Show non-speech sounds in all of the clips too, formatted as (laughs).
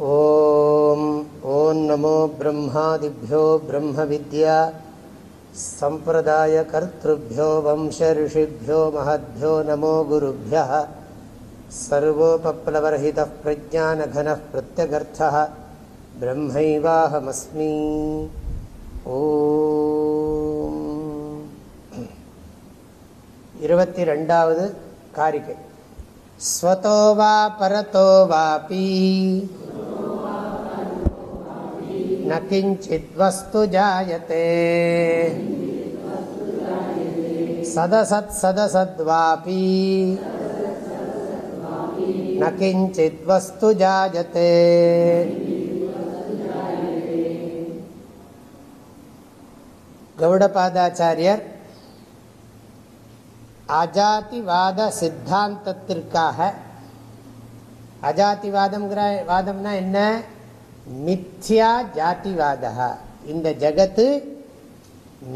ॐ ॐ नमो ब्रह्मादिभ्यो ब्रह्मविद्या सम्प्रदायकर्तृभ्यो वंशऋषिभ्यो महद्भ्यो नमो गुरुभ्यः सर्वोपप्लवरहितः प्रज्ञानघनः प्रत्यगर्थः ब्रह्मैवाहमस्मि ஓம் இருபத்தி ரெண்டாவது காரிகை ஸ்வதோ வா பரதோ வாபி न किञ्चित् वस्तु जायते सदसत्सदसद्वापि न किञ्चित् वस्तु जायते கௌடபாதாச்சாரியர் அஜாதிவாத சித்தாந்தத்திற்காக அஜாதிவாதம்ங்கிற வாதம்னா என்ன மித்யா ஜாதிவாதா இந்த ஜகத்து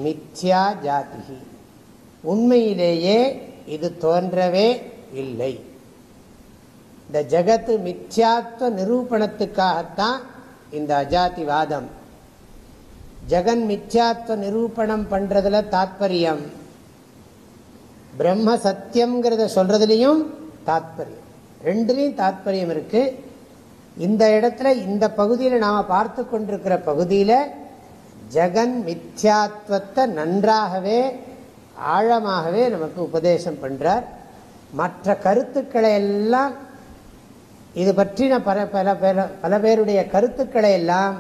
மித்யா ஜாதி உண்மையிலேயே இது தோன்றவே இல்லை. இந்த ஜகத்து மித்யாத்வ நிரூபணத்துக்காகத்தான் இந்த அஜாதிவாதம். ஜெகன் மித்யாத்வ நிரூபணம் பண்ணுறதுல தாத்பரியம். பிரம்ம சத்தியம்ங்கிறத சொல்கிறதுலேயும் தாத்பரியம். ரெண்டுலேயும் தாத்பரியம் இருக்குது இந்த இடத்துல இந்த பகுதியில் நாம் பார்த்து கொண்டிருக்கிற பகுதியில் ஜெகன் மித்யாத்வத்தை நன்றாகவே ஆழமாகவே நமக்கு உபதேசம் பண்ணுறார் மற்ற கருத்துக்களை எல்லாம் இது பற்றின பல பல பல பேருடைய கருத்துக்களை எல்லாம்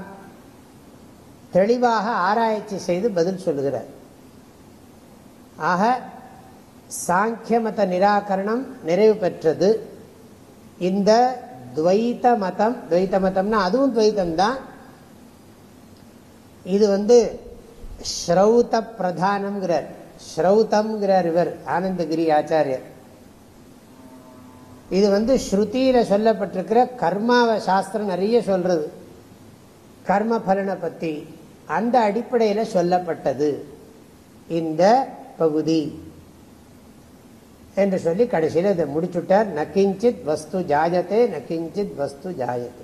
தெளிவாக ஆராய்ச்சி செய்து பதில் சொல்லுகிறார். ஆக சாங்கிய மத நிராகரணம் நிறைவு பெற்றது. இந்த துவைத்த மதம் துவைத்த மதம்னா அதுவும் துவைத்தம் தான் இது வந்து ஸ்ரௌத பிரதானம்ங்கிறார் ஸ்ரௌதம்ங்கிறார் இவர் ஆனந்தகிரி ஆச்சாரியர். இது வந்து ஸ்ருதியில் சொல்லப்பட்டிருக்கிற கர்மாவ சாஸ்திரம் நிறைய சொல்றது. கர்ம பலனை பற்றி அந்த அடிப்படையில் சொல்லப்பட்டது. இந்த பகுதி. என்று சொல்லி கடைசியில் இதை முடிச்சுட்டார். நக்கிஞ்சித் வஸ்து ஜாயத்தே நக்கிஞ்சித் வஸ்து ஜாயத்தே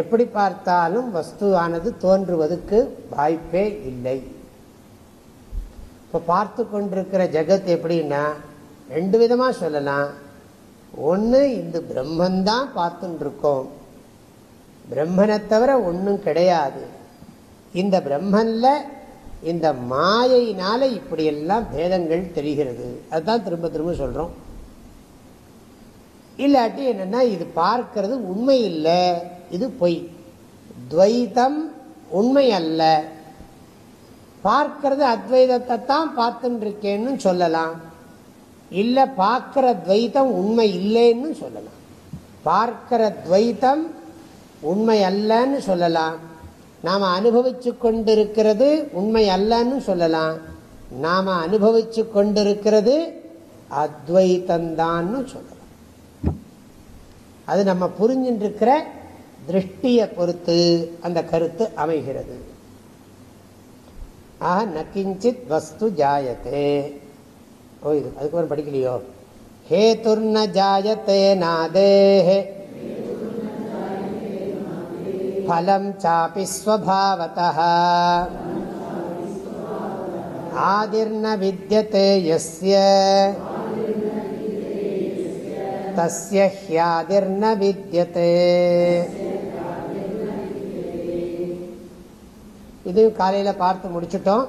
எப்படி பார்த்தாலும் வஸ்து ஆனது தோன்றுவதற்கு வாய்ப்பே இல்லை. இப்போ பார்த்து கொண்டிருக்கிற ஜெகத் எப்படின்னா ரெண்டு விதமாக சொல்லலாம். ஒன்று இந்த பிரம்மந்தான் பார்த்துட்டு இருக்கோம் பிரம்மனை தவிர ஒன்றும் கிடையாது. இந்த பிரம்மனில் இந்த மாயினால இப்படியெல்லாம் பேதங்கள் தெரிகிறது. அதுதான் திரும்ப திரும்ப சொல்கிறோம் இல்லாட்டி என்னன்னா இது பார்க்கறது உண்மை இல்லை இது பொய். துவைத்தம் உண்மை அல்ல. பார்க்கறது அத்வைதத்தை தான் பார்த்துட்டுருக்கேன்னு சொல்லலாம். இல்லை பார்க்குற துவைத்தம் உண்மை இல்லைன்னு சொல்லலாம். பார்க்கிற துவைத்தம் உண்மை அல்லன்னு சொல்லலாம். நாம் அனுபவிச்சு கொண்டிருக்கிறது உண்மை அல்லன்னு சொல்லலாம். நாம் அனுபவிச்சு கொண்டிருக்கிறது அத்வைத்தந்தான்னு சொல்லலாம். அது நம்ம புரிஞ்சின்றிருக்கிற திருஷ்டியை பொறுத்து அந்த கருத்து அமைகிறது. ஆக நக்கிஞ்சித் வஸ்து ஜாயத்தே. ஓ இது அதுக்கப்புறம் படிக்கலையோ? ஹேதுர்ன ஜாயத்தே நாதேஹே फलं चापि स्वभावतः आदिर्न विद्यते यस्य तस्य ह्यादिर्न विद्यते இது காலையில் பார்த்து முடிச்சிட்டோம்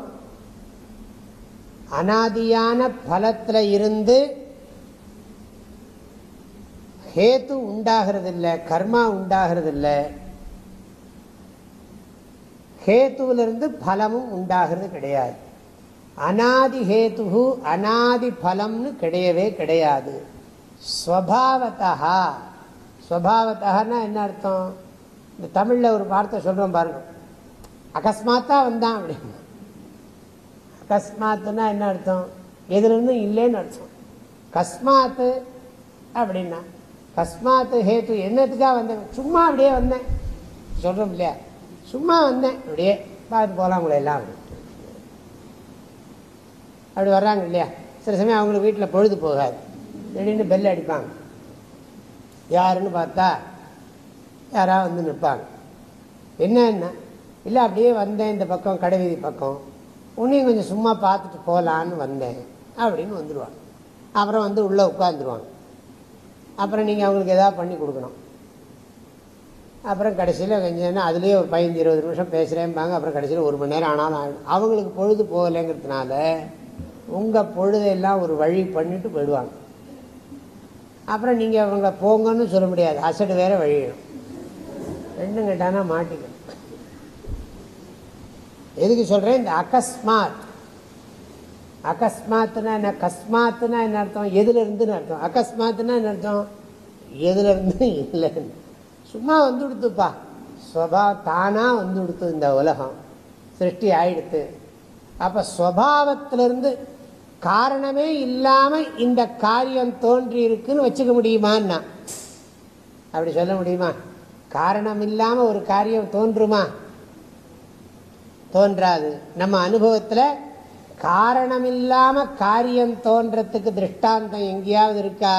அனாதியான பலத்தில் இருந்து ஹேத்து உண்டாகிறதில்லை கர்மா உண்டாகிறதில்லை ஹேத்துவிலிருந்து பலமும் உண்டாகிறது கிடையாது. அனாதி ஹேத்து அனாதி பலம்னு கிடையவே கிடையாது. ஸ்வபாவத்தா ஸ்வபாவத்தகன்னா என்ன அர்த்தம்? இந்த தமிழில் ஒரு வார்த்தை சொல்கிறோம் பாருங்க. அகஸ்மாத்தாக வந்தான் அப்படின்னு. அகஸ்மாத்துனா என்ன அர்த்தம்? எதுலேருந்தும் இல்லைன்னு அர்த்தம். கஸ்மாத்து அப்படின்னா கஸ்மாத்து ஹேத்து என்னத்துக்காக வந்தேன்? சும்மா அப்படியே வந்தேன். சொல்கிறோம் இல்லையா? சும்மா வந்தேன். அப்படியே பார்த்து போகலாம் உங்களை எல்லாம். அப்படி அப்படி வர்றாங்க இல்லையா? சில சமயம் அவங்களுக்கு வீட்டில் பொழுது போகாது. திடீர்னு பெல் அடிப்பாங்க. யாருன்னு பார்த்தா யாராவது வந்து நிற்பாங்க. என்னன்னா இல்லை அப்படியே வந்தேன். இந்த பக்கம் கடைவீதி பக்கம். உன்னையும் கொஞ்சம் சும்மா பார்த்துட்டு போகலான்னு வந்தேன். அப்படின்னு வந்துடுவாங்க அப்புறம் வந்து உள்ளே உட்காந்துருவாங்க அப்புறம் நீங்கள் அவங்களுக்கு எதாவது பண்ணி கொடுக்கணும். அப்புறம் கடைசியில் கொஞ்சம் அதுலேயே ஒரு பதினஞ்சு இருபது நிமிஷம் பேசுகிறேன்பாங்க அப்புறம் கடைசியில் ஒரு மணி நேரம் ஆனாலும் ஆகிடும் அவங்களுக்கு பொழுது போகலைங்கிறதுனால உங்கள் பொழுதெல்லாம் ஒரு வழி பண்ணிட்டு போயிடுவாங்க. அப்புறம் நீங்கள் அவங்கள போங்கன்னு சொல்ல முடியாது. அசடு வேற வழியிடும். ரெண்டும் கேட்டானா மாட்டிக்கணும் எதுக்கு சொல்கிறேன் இந்த அகஸ்மாத். அகஸ்மாத்துனா என்ன? கஸ்மாத்துனா என்ன அர்த்தம்? எதுலேருந்துன்னு அர்த்தம். அகஸ்மாத்துனா என்ன அர்த்தம்? எதுலேருந்து இல்லைன்னு. சும்மா வந்து கொடுத்துப்பா ஸ்வபா தானாக வந்து கொடுத்து இந்த உலகம். சிருஷ்டி ஆயிடுத்து அப்போ ஸ்வபாவத்திலிருந்து காரணமே இல்லாமல் இந்த காரியம் தோன்றி இருக்குன்னு வச்சுக்க முடியுமான்னா? அப்படி சொல்ல முடியுமா? காரணம் இல்லாமல் ஒரு காரியம் தோன்றுமா? தோன்றாது. நம்ம அனுபவத்தில் காரணம் இல்லாமல் காரியம் தோன்றத்துக்கு திருஷ்டாந்தம் எங்கேயாவது இருக்கா?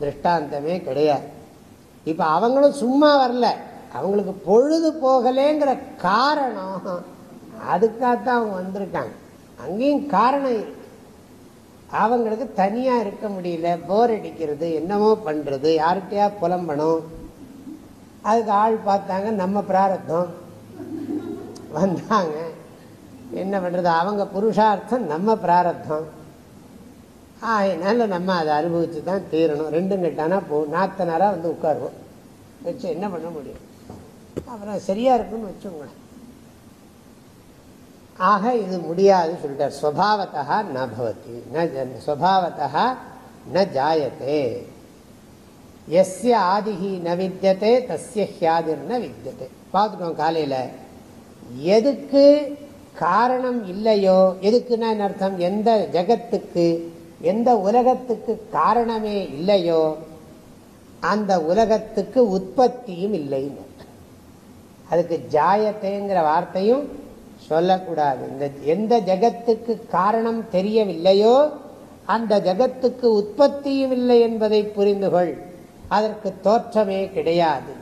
திருஷ்டாந்தமே கிடையாது. இப்ப அவங்களும் சும்மா வரல. அவங்களுக்கு பொழுது போகலேங்கிற காரணம் அதுக்காகத்தான் அவங்க வந்திருக்காங்க. அங்கேயும் காரணம் இருக்கு. அவங்களுக்கு தனியா இருக்க முடியல. போர் அடிக்கிறது என்னமோ பண்றது யார்கிட்டயா புலம்பணும். அதுக்கு ஆள் பார்த்தாங்க நம்ம பிராரத்தம். வந்தாங்க. என்ன பண்றது? அவங்க புருஷார்த்தம் நம்ம பிராரத்தம். அதனால நம்ம அதை அனுபவித்து தான் தீரணும். ரெண்டும் கெட்டானா போ நாத்தனாராக வந்து உட்காருவோம். வச்சு என்ன பண்ண முடியும்? அப்புறம் சரியாக இருக்குன்னு வச்சுக்கோங்களேன் ஆக இது முடியாதுன்னு சொல்லிட்டார். ஸ்வபாவத்தா ந பவதி ந ஸ்வபாவத்தா ந ஜாயத்தே. எஸ்ய ஆதிகி ந வித்தியதே தஸ்ய ஹியாதிர் ந வித்தியதே பார்த்துட்டோம் காலையில். எதுக்கு காரணம் இல்லையோ எதுக்குன்னா என்ன அர்த்தம்? எந்த ஜகத்துக்கு எந்த உலகத்துக்கு காரணமே இல்லையோ அந்த உலகத்துக்கு உற்பத்தியும் இல்லைன்னு. அதுக்கு ஜாயத்தைங்கிற வார்த்தையும் சொல்லக்கூடாது. இந்த எந்த ஜகத்துக்கு காரணம் தெரியவில்லையோ அந்த ஜகத்துக்கு உற்பத்தியும் இல்லை என்பதை புரிந்து கொள் அதற்கு தோற்றமே கிடையாது.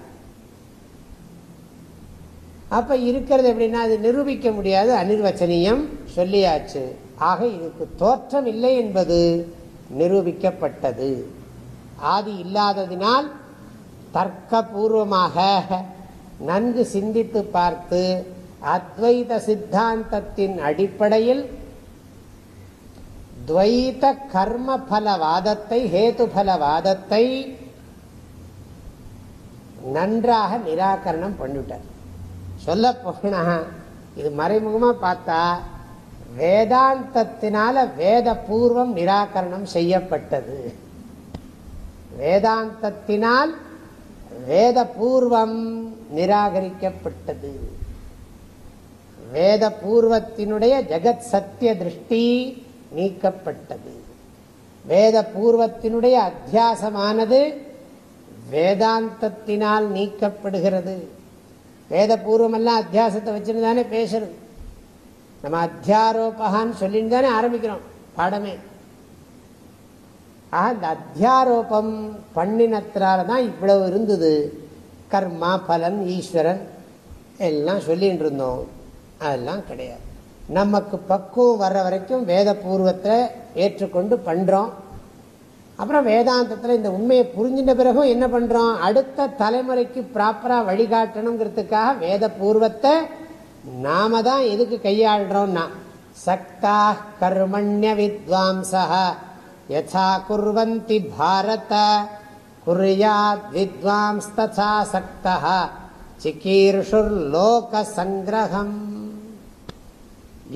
அப்ப இருக்கிறது எப்படின்னா அது நிரூபிக்க முடியாது. அனிர்வச்சனியம் சொல்லியாச்சு. ஆக இதுக்கு தோற்றம் இல்லை என்பது நிரூபிக்கப்பட்டது. ஆதி இல்லாததினால் தர்க்கபூர்வமாக நன்கு சிந்தித்து பார்த்து அத்வைத சித்தாந்தத்தின் அடிப்படையில் துவைத கர்மபலவாதத்தை ஹேதுபலவாதத்தை நன்றாக நிராகரணம் பண்ணிவிட்டார். சொல்ல போனா இது மறைமுகமாக பார்த்தா வேதாந்தத்தினால வேத பூர்வம் நிராகரணம் செய்யப்பட்டது. வேதாந்தத்தினால் வேத பூர்வம் நிராகரிக்கப்பட்டது. வேத பூர்வத்தினுடைய ஜெகத் சத்திய திருஷ்டி நீக்கப்பட்டது. வேத பூர்வத்தினுடைய அத்தியாசமானது வேதாந்தத்தினால் நீக்கப்படுகிறது. வேத பூர்வமெல்லாம் அத்தியாசத்தை வச்சுன்னு தானே பேசுறது. நம்ம அத்தியாரோபகான்னு சொல்லிட்டு தானே ஆரம்பிக்கிறோம் பாடமே. ஆக இந்த அத்தியாரோபம் பண்ணினத்தினால தான் இவ்வளவு இருந்தது. கர்மா பலன் ஈஸ்வரன் எல்லாம் சொல்லிட்டு இருந்தோம் அதெல்லாம் கிடையாது. நமக்கு பக்குவம் வர்ற வரைக்கும் வேத பூர்வத்தை ஏற்றுக்கொண்டு பண்ணுறோம் அப்புறம் வேதாந்தத்தில் இந்த உண்மையை புரிஞ்சின்ற பிறகும் என்ன பண்ணுறோம் அடுத்த தலைமுறைக்கு ப்ராப்பராக வழிகாட்டணுங்கிறதுக்காக வேத பூர்வத்தை நாம தான் எதுக்கு கையாளுறோம்னா சக்தா கர்மண்ய வித்வாம்சா யசா குர்வந்தி பாரத குர்யாத் வித்வாம்ஸ் ததா சக்தா சிக்கீர்ஷுர் லோக சங்கிரகம்.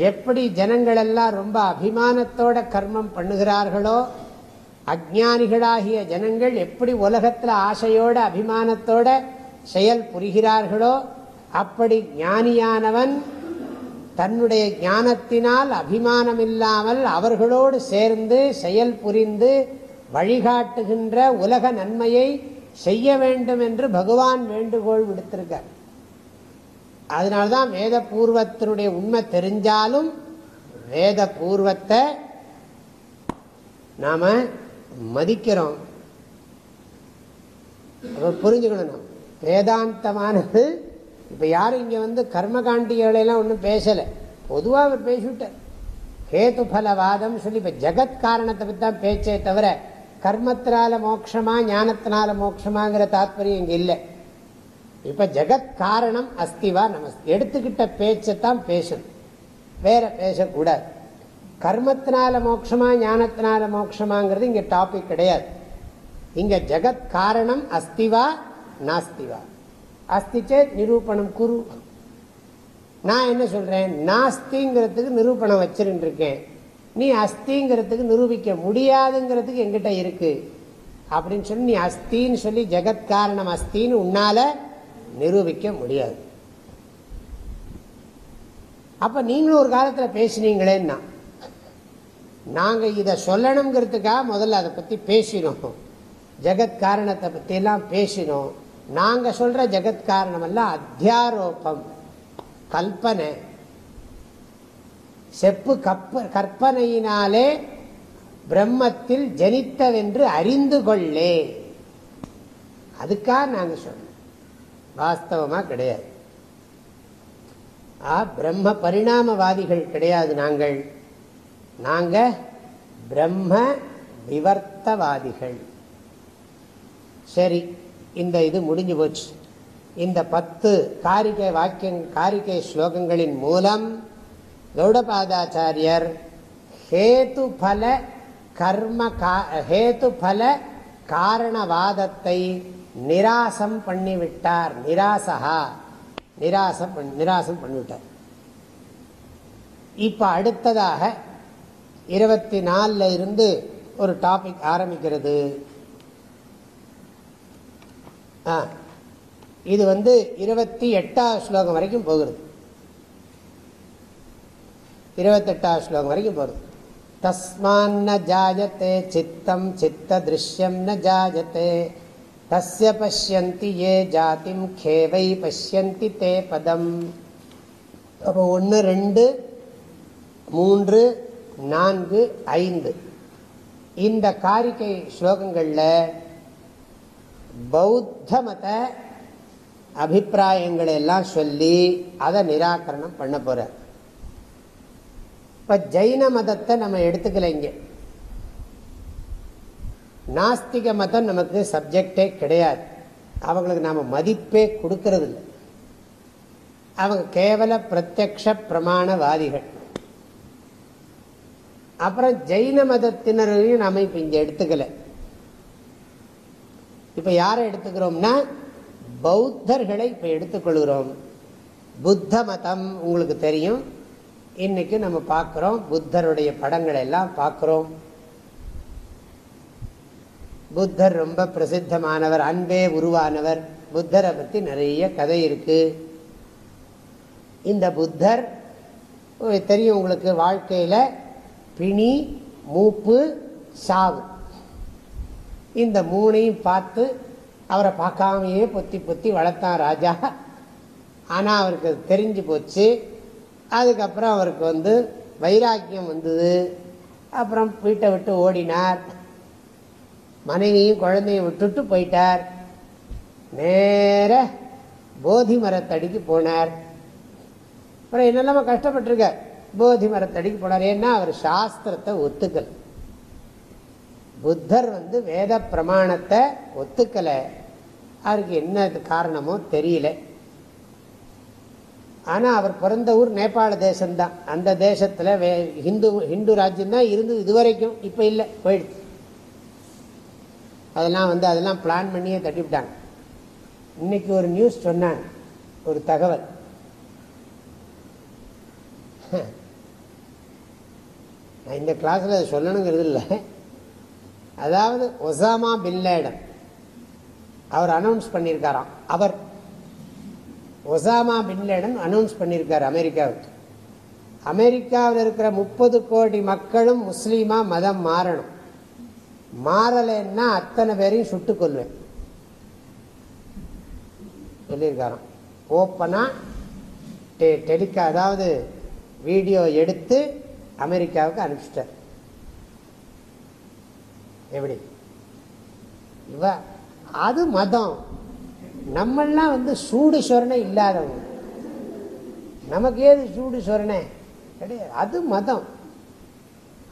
எப்படி ஜனங்கள் எல்லாம் ரொம்ப அபிமானத்தோட கர்மம் பண்ணுகிறார்களோ அஜானிகளாகிய ஜனங்கள் எப்படி உலகத்தில் ஆசையோட அபிமானத்தோட செயல் புரிகிறார்களோ அப்படி ஞானியானவன் தன்னுடைய ஞானத்தினால் அபிமானம் இல்லாமல் அவர்களோடு சேர்ந்து செயல் புரிந்து வழிகாட்டுகின்ற உலக நன்மையை செய்ய வேண்டும் என்று பகவான் வேண்டுகோள் விடுத்திருக்கார். அதனால்தான் வேத பூர்வத்தினுடைய உண்மை தெரிஞ்சாலும் வேத பூர்வத்தை நாம மதிக்கிறோம். புரிஞ்சுக்கணும். வேதாந்தமானது இப்போ யாரும் இங்கே வந்து கர்மகாண்டிகளெல்லாம் ஒன்றும் பேசலை. பொதுவாக அவர் பேசிவிட்டார். ஹேது சொல்லி இப்போ ஜெகத் காரணத்தை பற்றி தான் பேச்சே தவிர கர்மத்தினால மோட்சமா ஞானத்தினால மோட்சமாங்கிற தாத்பரியம் இங்கே இல்லை. இப்போ ஜெகத் காரணம் அஸ்திவா நம்ம எடுத்துக்கிட்ட பேச்சைத்தான் பேசணும். வேற பேசக்கூடாது. கர்மத்தினால மோட்சமா ஞானத்தினால மோட்சமாங்கிறது இங்கே டாபிக் கிடையாது. இங்கே ஜெகத் காரணம் அஸ்திவா நாஸ்திவா. அஸ்தி சேத் நிரூபணம் குரு. நான் என்ன சொல்றேன்? நாஸ்திங்கிறதுக்கு நிரூபணம் வச்சிருந்து இருக்கேன் நீ அஸ்திங்கிறதுக்கு நிரூபிக்க முடியாதுங்கிறதுக்கு எங்கிட்ட இருக்கு. அப்படின்னு சொல்லி நீ அஸ்தின்னு சொல்லி ஜெகத்காரணம் அஸ்தின்னு உன்னால நிரூபிக்க முடியாது. அப்ப நீங்களும் ஒரு காலத்துல பேசினீங்களேன்னா நாங்க இதை சொல்லணுங்கிறதுக்காக முதல்ல அதை பத்தி பேசினோம். ஜெகத் காரணத்தை பத்தி எல்லாம் பேசினோம். நாங்கள் சொல்கிற ஜெகத் காரணம் அத்தியாரோபம் கல்பனை. செப்பு கப்ப கற்பனையினாலே பிரம்மத்தில் ஜனித்தவென்று அறிந்து கொள்ளே. அதுக்காக நாங்கள் சொன்னோம் வாஸ்தவமாக கிடையாது. ஆ பிரம்ம பரிணாமவாதிகள் கிடையாது நாங்கள். நாங்கள் பிரம்ம விவர்த்தவாதிகள். சரி. இந்த இது முடிஞ்சு போச்சு. இந்த பத்து காரிகை வாக்கியம் காரிகை ஸ்லோகங்களின் மூலம் கௌடபாதாச்சாரியர் ஹேத்து பல கர்ம ஹேத்து பல காரணவாதத்தை நிராசம் பண்ணிவிட்டார். நிராசகா நிராசம் நிராசம் பண்ணிவிட்டார். இப்போ அடுத்ததாக இருபத்தி நாலில் இருந்து ஒரு டாபிக் ஆரம்பிக்கிறது. இது வந்து இருபத்தி எட்டாவது ஸ்லோகம் வரைக்கும் போகிறது. இருபத்தெட்டாவது ஸ்லோகம் வரைக்கும் போகிறது. தஸ்மான் ஜாயத்தே சித்தம் சித்த திருஷ்யம் ந ஜாயத்தே. தஸ்ய பசியந்தி ஏ ஜாதிம் கேவை பசியந்தி தே பதம். அப்போ ஒன்று ரெண்டு மூன்று நான்கு ஐந்து. இந்த காரிக்கை ஸ்லோகங்களில் பௌத்த மத அபிப்பிராயங்களை எல்லாம் சொல்லி அதை நிராகரணம் பண்ண போற. இப்ப ஜெயின மதத்தை நம்ம எடுத்துக்கல இங்க. நாஸ்திக மதம் நமக்கு சப்ஜெக்டே கிடையாது. அவங்களுக்கு நாம மதிப்பே கொடுக்கறது இல்லை அவங்க கேவல பிரத்யக்ஷ பிரமாணவாதிகள். அப்புறம் ஜெயின மதத்தினரையும் நாம இப்ப இங்க எடுத்துக்கல. இப்ப யாரை எடுத்துக்கிறோம்னா பௌத்தர்களை இப்ப எடுத்துக்கொள்கிறோம். புத்த மதம் உங்களுக்கு தெரியும். இன்னைக்கு நம்ம பார்க்கிறோம் புத்தருடைய படங்களை எல்லாம் பார்க்கிறோம். புத்தர் ரொம்ப பிரசித்தமானவர் அன்பே உருவானவர். புத்தரை பற்றி நிறைய கதை இருக்கு. இந்த புத்தர் தெரியும் உங்களுக்கு வாழ்க்கையில் பிணி மூப்பு சாவு. இந்த மூணையும் பார்த்து அவரை பார்க்காமையே பொத்தி பொத்தி வளர்த்தான் ராஜா. ஆனால் அவருக்கு தெரிஞ்சு போச்சு. அதுக்கப்புறம் அவருக்கு வந்து வைராக்கியம் வந்தது. அப்புறம் வீட்டை விட்டு ஓடினார். மனைவியும் குழந்தையும் விட்டுட்டு போயிட்டார். நேர போதி மரத்தடிக்கு போனார். அப்புறம் என்னெல்லாம கஷ்டப்பட்டிருக்கார் போதி மரத்தடிக்கு போனார். ஏன்னா அவர் சாஸ்திரத்தை ஒத்துக்கல். புத்தர் வந்து வேத பிரமாணத்தை ஒத்துக்கலை. அவருக்கு என்ன காரணமோ தெரியல. ஆனால் அவர் பிறந்த ஊர் நேபாள தேசம்தான். அந்த தேசத்தில் வே ஹிந்து ஹிந்து ராஜ்யம் தான் இருந்து இதுவரைக்கும் இப்போ இல்லை போயிடுச்சு. அதெல்லாம் வந்து அதெல்லாம் பிளான் பண்ணியே தட்டிவிட்டாங்க. இன்னைக்கு ஒரு நியூஸ் சொன்னாங்க ஒரு தகவல். நான் இந்த கிளாஸில் சொல்லணுங்கிறது இல்லை. அதாவது ஒசாமா பின்லேடன் அவர் அனௌன்ஸ் பண்ணியிருக்காராம். அவர் ஒசாமா பின்லேடன் அனௌன்ஸ் பண்ணியிருக்கார் அமெரிக்காவுக்கு. அமெரிக்காவில் இருக்கிற முப்பது கோடி மக்களும் முஸ்லீமா மதம் மாறணும். மாறலைன்னா அத்தனை பேரையும் சுட்டுக் கொள்வேன் சொல்லியிருக்காராம். ஓப்பனா டெ டெலிகா அதாவது வீடியோ எடுத்து அமெரிக்காவுக்கு அனுப்பிச்சிட்டார். எப்படி? இவ அது மதம். நம்மெல்லாம் வந்து சூடு சொரணை இல்லாதவங்க. நமக்கு ஏது சூடு சொரணை? கிடையாது. அது மதம்.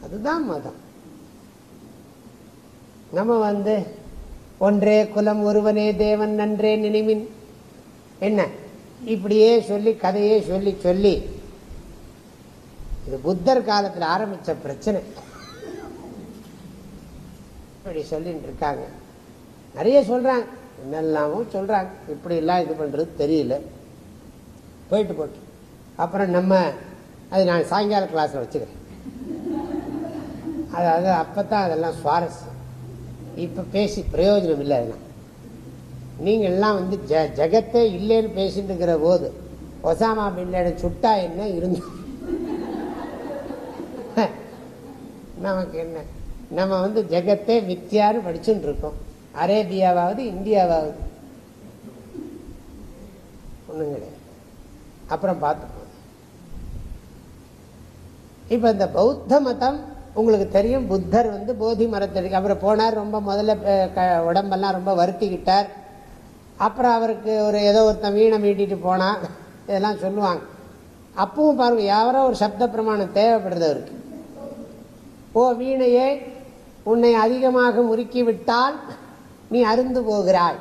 அதுதான் மதம். நம்ம வந்து ஒன்றே குலம் ஒருவனே தேவன் நன்றே நினைவின் என்ன? இப்படியே சொல்லி கதையே சொல்லி சொல்லி. இது புத்தர் காலத்தில் ஆரம்பிச்ச பிரச்சனை. இப்படி சொல்லிட்டு இருக்காங்க நிறைய சொல்றாங்க. என்னெல்லாமும் சொல்றாங்க. இப்படி எல்லாம் இது பண்றது தெரியல. போயிட்டு போட்டு. அப்புறம் நம்ம அது நான் சாயங்கால கிளாஸ்ல வச்சுக்கிறேன். அதாவது அப்பதான் அதெல்லாம் சுவாரஸ்யம். இப்ப பேசி பிரயோஜனம் இல்லை அதெல்லாம். நீங்க எல்லாம் வந்து ஜ ஜெகத்தே இல்லைன்னு பேசிட்டு இருக்கிற போது ஒசாமா பின் சுட்டா என்ன இருந்தோம்? நமக்கு என்ன? நம்ம வந்து ஜெகத்தே மித்தியான்னு படிச்சுட்டு இருக்கோம். அரேபியாவாவது இந்தியாவாவது. ஒண்ணும் கிடையாது. அப்புறம் பார்த்துப்போம். இப்ப இந்த பௌத்த மதம் உங்களுக்கு தெரியும் புத்தர் வந்து போதி மரத்தடிக்கு அப்புறம் போனார் ரொம்ப முதல்ல உடம்பெல்லாம் ரொம்ப வருத்திக்கிட்டார். அப்புறம் அவருக்கு ஒரு ஏதோ ஒருத்தன் வீணை மீட்டிட்டு போனா இதெல்லாம் சொல்லுவாங்க. அப்பவும் பாருங்க யாரோ ஒரு சப்த பிரமாணம் தேவைப்படுது அவருக்கு. ஓ வீணையே உன்னை அதிகமாக முறுக்கிவிட்டால் நீ அருந்து போகிறாய்.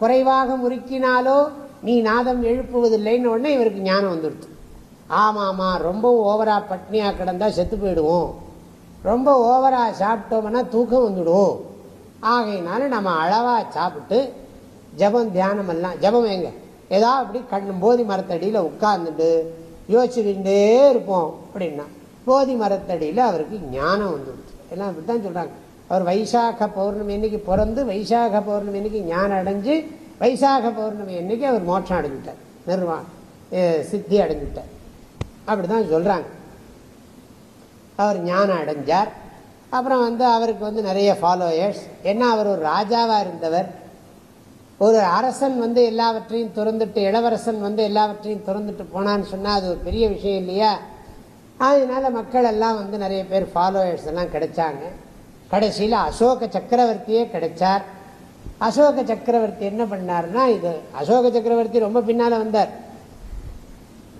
குறைவாக முறுக்கினாலோ நீ நாதம் எழுப்புவதில்லைன்னு உடனே இவருக்கு ஞானம் வந்துடுது. ஆமாமா ரொம்ப ஓவரா பட்னியாக கிடந்தால் செத்து போயிடுவோம். ரொம்ப ஓவரா சாப்பிட்டோம்னா தூக்கம் வந்துடும். ஆகையினால நம்ம அளவா சாப்பிட்டு ஜபம் தியானம் எல்லாம் ஜபம் எங்க? ஏதாவது அப்படி கண் போதி மரத்தடியில் உட்கார்ந்துட்டு யோசிச்சுக்கிட்டே இருப்போம் அப்படின்னா போதி மரத்தடியில் அவருக்கு ஞானம் வந்துடுச்சு எல்லாம் இப்படித்தான் சொல்கிறாங்க அவர் வைசாக பௌர்ணமி அன்னைக்கு பிறந்து வைசாக பௌர்ணமி அன்னைக்கு ஞானம் அடைஞ்சு வைசாக பௌர்ணமி அன்னைக்கு அவர் மோட்சம் அடைஞ்சிட்டார். நிர்வா சித்தி அடைஞ்சிட்டார். அப்படிதான் சொல்றாங்க. அவர் ஞானம் அடைஞ்சார். அப்புறம் வந்து அவருக்கு வந்து நிறைய ஃபாலோயர்ஸ் ஏன்னா அவர் ஒரு ராஜாவாக இருந்தவர். ஒரு அரசன் வந்து எல்லாவற்றையும் திறந்துட்டு இளவரசன் வந்து எல்லாவற்றையும் திறந்துட்டு போனான்னு சொன்னால் அது ஒரு பெரிய விஷயம் இல்லையா? அதனால மக்கள் எல்லாம் வந்து நிறைய பேர் ஃபாலோயர்ஸ் எல்லாம் கிடைச்சாங்க. கடைசியில் அசோக சக்கரவர்த்தியே கிடைச்சார். அசோக சக்கரவர்த்தி என்ன பண்ணார்னா இது அசோக சக்கரவர்த்தி ரொம்ப பின்னால் வந்தார்.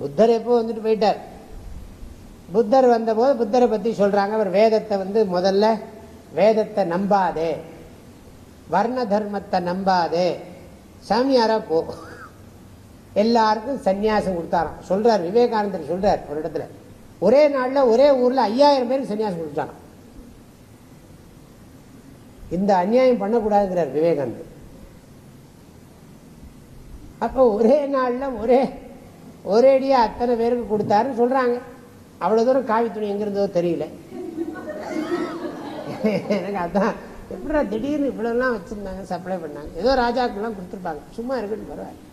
புத்தர் எப்போ வந்துட்டு போயிட்டார்? புத்தர் வந்தபோது புத்தரை பற்றி சொல்கிறாங்க அவர் வேதத்தை வந்து முதல்ல வேதத்தை நம்பாதே. வர்ண தர்மத்தை நம்பாதே. சாமியாரா போ. எல்லாருக்கும் சன்னியாசம் கொடுத்தாராம். சொல்கிறார் விவேகானந்தர் சொல்கிறார் ஒரு இடத்துல. ஒரே நாளில் ஒரே ஊரில் ஐயாயிரம் பேருக்கு சன்னியாசம் கொடுத்தாராம். இந்த அநியாயம் பண்ணக்கூடாதுங்கிறார் விவேகானந்தர். அப்போ ஒரே நாளில் ஒரே ஒரேடியாக அத்தனை பேருக்கு கொடுத்தாருன்னு சொல்கிறாங்க அவ்வளோ தூரம் காவி துணி எங்க தெரியல. எனக்கு அதான் எப்படா திடீர்னு இவ்வளோலாம் வச்சுருந்தாங்க சப்ளை பண்ணாங்க. ஏதோ ராஜாக்கெல்லாம் கொடுத்துருப்பாங்க. சும்மா இருக்குன்னு பரவாயில்ல.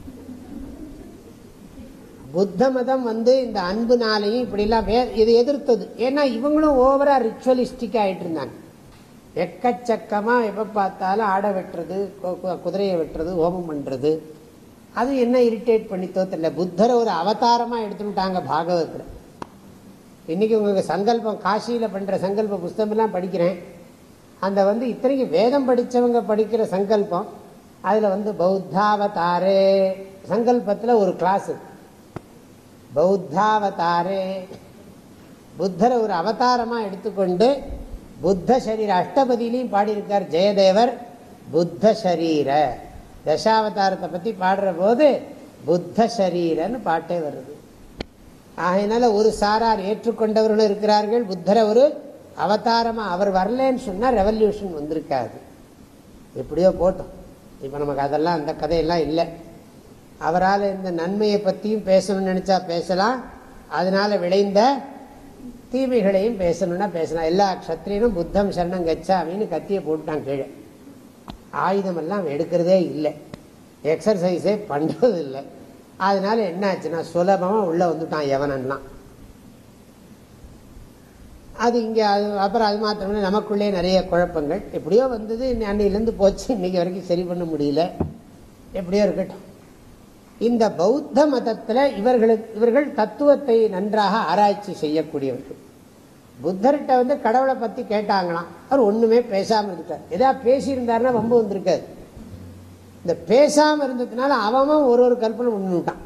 புத்த மதம் வந்து இந்த அன்புனாலையும் இப்படிலாம் வே இது எதிர்த்தது. ஏன்னா இவங்களும் ஓவரா ரிச்சுவலிஸ்டிக் ஆயிட்டு இருந்தாங்க. எக்கச்சக்கமாக எப்போ பார்த்தாலும் ஆடை வெட்டுறது கு- குதிரையை வெட்டுறது ஹோமம் பண்ணுறது அது என்ன இரிட்டேட் பண்ணித்தோ தெரியல. புத்தரை ஒரு அவதாரமாக எடுத்துட்டாங்க பாகவத்தில் இன்றைக்கி உங்களுக்கு சங்கல்பம் காசியில் பண்ணுற சங்கல்ப புஸ்தகம் படிக்கிறேன். அந்த வந்து இத்தனைக்கு வேதம் படித்தவங்க படிக்கிற சங்கல்பம். அதில் வந்து பௌத்தாவதாரே. சங்கல்பத்தில் ஒரு கிளாஸ் பௌத்தாவதாரே. புத்தரை ஒரு அவதாரமாக எடுத்துக்கொண்டு புத்த சரீர அஷ்டபதியிலையும் பாடியிருக்கார் ஜெயதேவர். புத்த சரீர தசாவதாரத்தை பற்றி பாடுற போது புத்த சரீரன்னு பாட்டே வருது. ஆகையினால ஒரு சாரார் ஏற்றுக்கொண்டவர்களும் இருக்கிறார்கள். புத்தரை ஒரு அவதாரமாக அவர் வரலன்னு சொன்னால் ரெவல்யூஷன் வந்திருக்காது. எப்படியோ போட்டோம். இப்போ நமக்கு அதெல்லாம் அந்த கதையெல்லாம் இல்லை. அவரால் இந்த நன்மையை பற்றியும் பேசணும்னு நினச்சா பேசலாம். அதனால் விளைந்த தீமைகளையும் பேசணும்னா பேசலாம். எல்லா க்ஷத்திரியனும் புத்தம் சரணம் கச்சாமின்னு கத்தியை போட்டுட்டான் கீழே. ஆயுதம் எல்லாம் எடுக்கிறதே இல்லை. எக்ஸசைஸே பண்ணுறது இல்லை அதனால என்ன ஆச்சுன்னா சுலபமாக உள்ளே வந்துட்டான் எவனெல்லாம் அது இங்கே அது அப்புறம் அது மாத்திரமே நமக்குள்ளே நிறைய குழப்பங்கள். எப்படியோ வந்தது அன்னையிலேருந்து போச்சு. இன்றைக்கி வரைக்கும் சரி பண்ண முடியல. எப்படியோ இருக்கட்டும். இந்த பௌத்த மதத்தில் இவர்களுக்கு இவர்கள் தத்துவத்தை நன்றாக ஆராய்ச்சி செய்யக்கூடியவர்கள். புத்தர்கிட்ட வந்து கடவுளை பற்றி கேட்டாங்களாம். அவர் ஒன்றுமே பேசாமல் இருக்கார் ஏதாவது பேசியிருந்தாருன்னா ரொம்ப வந்திருக்காது இந்த பேசாமல் இருந்ததுனால அவன் ஒரு ஒரு கற்பனை ஒன்றுட்டான்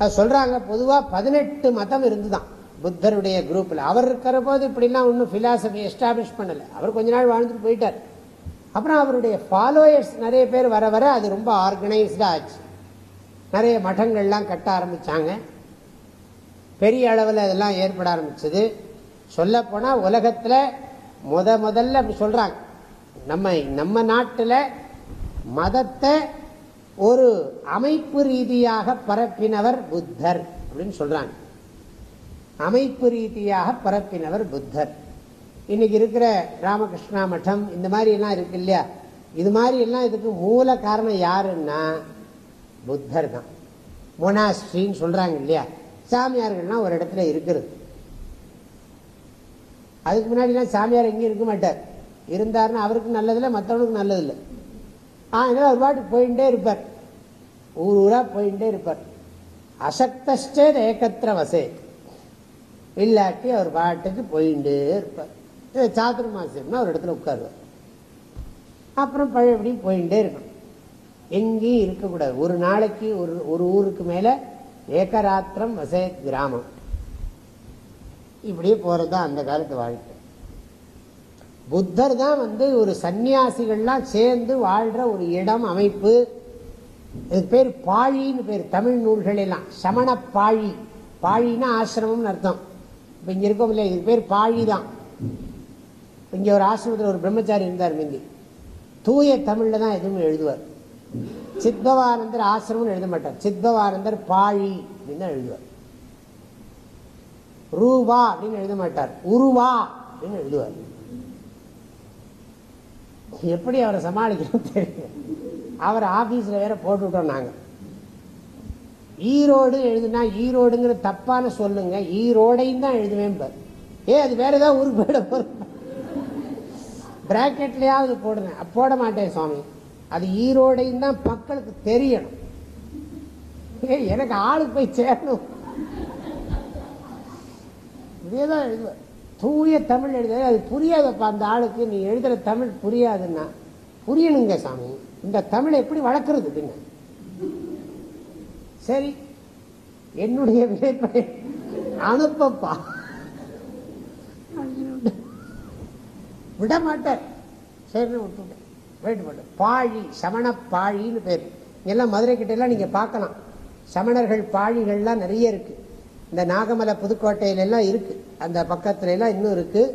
அது சொல்கிறாங்க பொதுவாக பதினெட்டு மதம் இருந்துதான் புத்தருடைய குரூப்பில் அவர் இருக்கிற போது இப்படிலாம் ஒன்றும் ஃபிலாசபி எஸ்டாப்ளிஷ் பண்ணலை. அவர் கொஞ்ச நாள் வாழ்ந்துட்டு போயிட்டார். அப்புறம் அவருடைய ஃபாலோயர்ஸ் நிறைய பேர் வர வர அது ரொம்ப ஆர்கனைஸ்டா ஆச்சு. நிறைய மடங்கள்லாம் கட்ட ஆரம்பிச்சாங்க. பெரிய அளவில் இதெல்லாம் ஏற்பட ஆரம்பிச்சது. சொல்லப்போனால் உலகத்தில் முத முதல்ல அப்படி சொல்கிறாங்க நம்ம நம்ம நாட்டில் மதத்தை ஒரு அமைப்பு ரீதியாக பரப்பினவர் புத்தர் அப்படின்னு சொல்கிறாங்க அமைப்பு ரீதியாக பரப்பினவர் புத்தர். இன்னைக்கு இருக்கிற ராமகிருஷ்ணா மட்டம் இந்த மாதிரி எல்லாம் இருக்கு இல்லையா? இது மாதிரி எல்லாம் இதுக்கு மூல காரணம் யாருன்னா புத்தர் தான். மொனாஸ்ட்ரின்னு சொல்றாங்க இல்லையா? சாமியார்கள்லாம் ஒரு இடத்துல இருக்கிறது. அதுக்கு முன்னாடிலாம் சாமியார் எங்கேயும் இருக்க மாட்டார். இருந்தாருன்னா அவருக்கு நல்லதில்லை மற்றவனுக்கு நல்லதில்லை. அதனால ஒரு பாட்டுக்கு போயிட்டே இருப்பார். ஊர் ஊராக போயிட்டே இருப்பார். அசக்தே ஏக்கத்திர வசே இல்லாட்டி அவர் பாட்டுக்கு போயிட்டே இருப்பார். சாத்துரு மாசம்னா ஒரு இடத்துல உட்காருவார் அப்புறம் பழையபடி போயிட்டே இருக்கணும். எங்கேயும் இருக்கக்கூடாது. ஒரு நாளைக்கு ஒரு ஒரு ஊருக்கு மேல ஏகராத்திரம் வசே கிராமம். இப்படியே போறதுதான் அந்த காலத்து வாழ்க்கை. புத்தர் தான் வந்து ஒரு சன்னியாசிகள்லாம் சேர்ந்து வாழ்ற ஒரு இடம் அமைப்பு. இது பேர் பாழின்னு பேர் தமிழ் நூல்கள் எல்லாம். சமண பாழி. பாழின்னா ஆசிரமம்னு அர்த்தம். இப்போ இங்கே இருக்கோம் இல்லையா? இதுக்கு பேர் பாழி தான் இங்கே ஒரு ஆசிரமத்தில் ஒரு பிரம்மச்சாரி இருந்தார் மிந்தி. தூய தமிழில் தான் எதுவுமே எழுதுவார். சித்பவானந்தர் ஆசிரமம் எழுத மாட்டார். சித்பவானந்தர் பாழி அப்படின்னு தான் எழுதுவார். ரூபா அப்படின்னு எழுத மாட்டார். உருவா அப்படின்னு எழுதுவார். எப்படி அவரை சமாளிக்கணும் தெரியும் அவர் ஆபீஸ்ல வேற போட்டுவிட்டோம் நாங்க. ஈரோடு எழுதுனா ஈரோடுங்கிற தப்பான சொல்லுங்க. ஈரோடையும் தான் எழுதுவேன் ஏ அது வேற ஏதாவது ஊருக்கு போயிட போறோம். பிராக்கெட்லயாவது போடுறேன் போட மாட்டேன் சுவாமி. அது ஈரோடையும் தான் மக்களுக்கு தெரியணும். எனக்கு ஆளுக்கு போய் சேரணும். இதேதான் எழுதுவேன் தூய தமிழ் எழுத அது புரியாதப்பா அந்த ஆளுக்கு. நீ எழுதுற தமிழ் புரியாதுன்னா. புரியணுங்க சாமி. இந்த தமிழை எப்படி வளர்க்கறது பின்ன? சரி. என்னுடைய விளைப்பை அனுப்பப்பா. விட மாட்டார் சரின்னு விட்டுட்டேன். போயிட்டு பாழி சமண பாழின்னு பேர். எல்லாம் மதுரை கிட்டலாம் நீங்கள் பார்க்கலாம். சமணர்கள் பாழிகள்லாம் நிறைய இருக்குது இந்த நாகமலை புதுக்கோட்டையிலெல்லாம் இருக்குது அந்த பக்கத்துலலாம் இன்னும் இருக்குது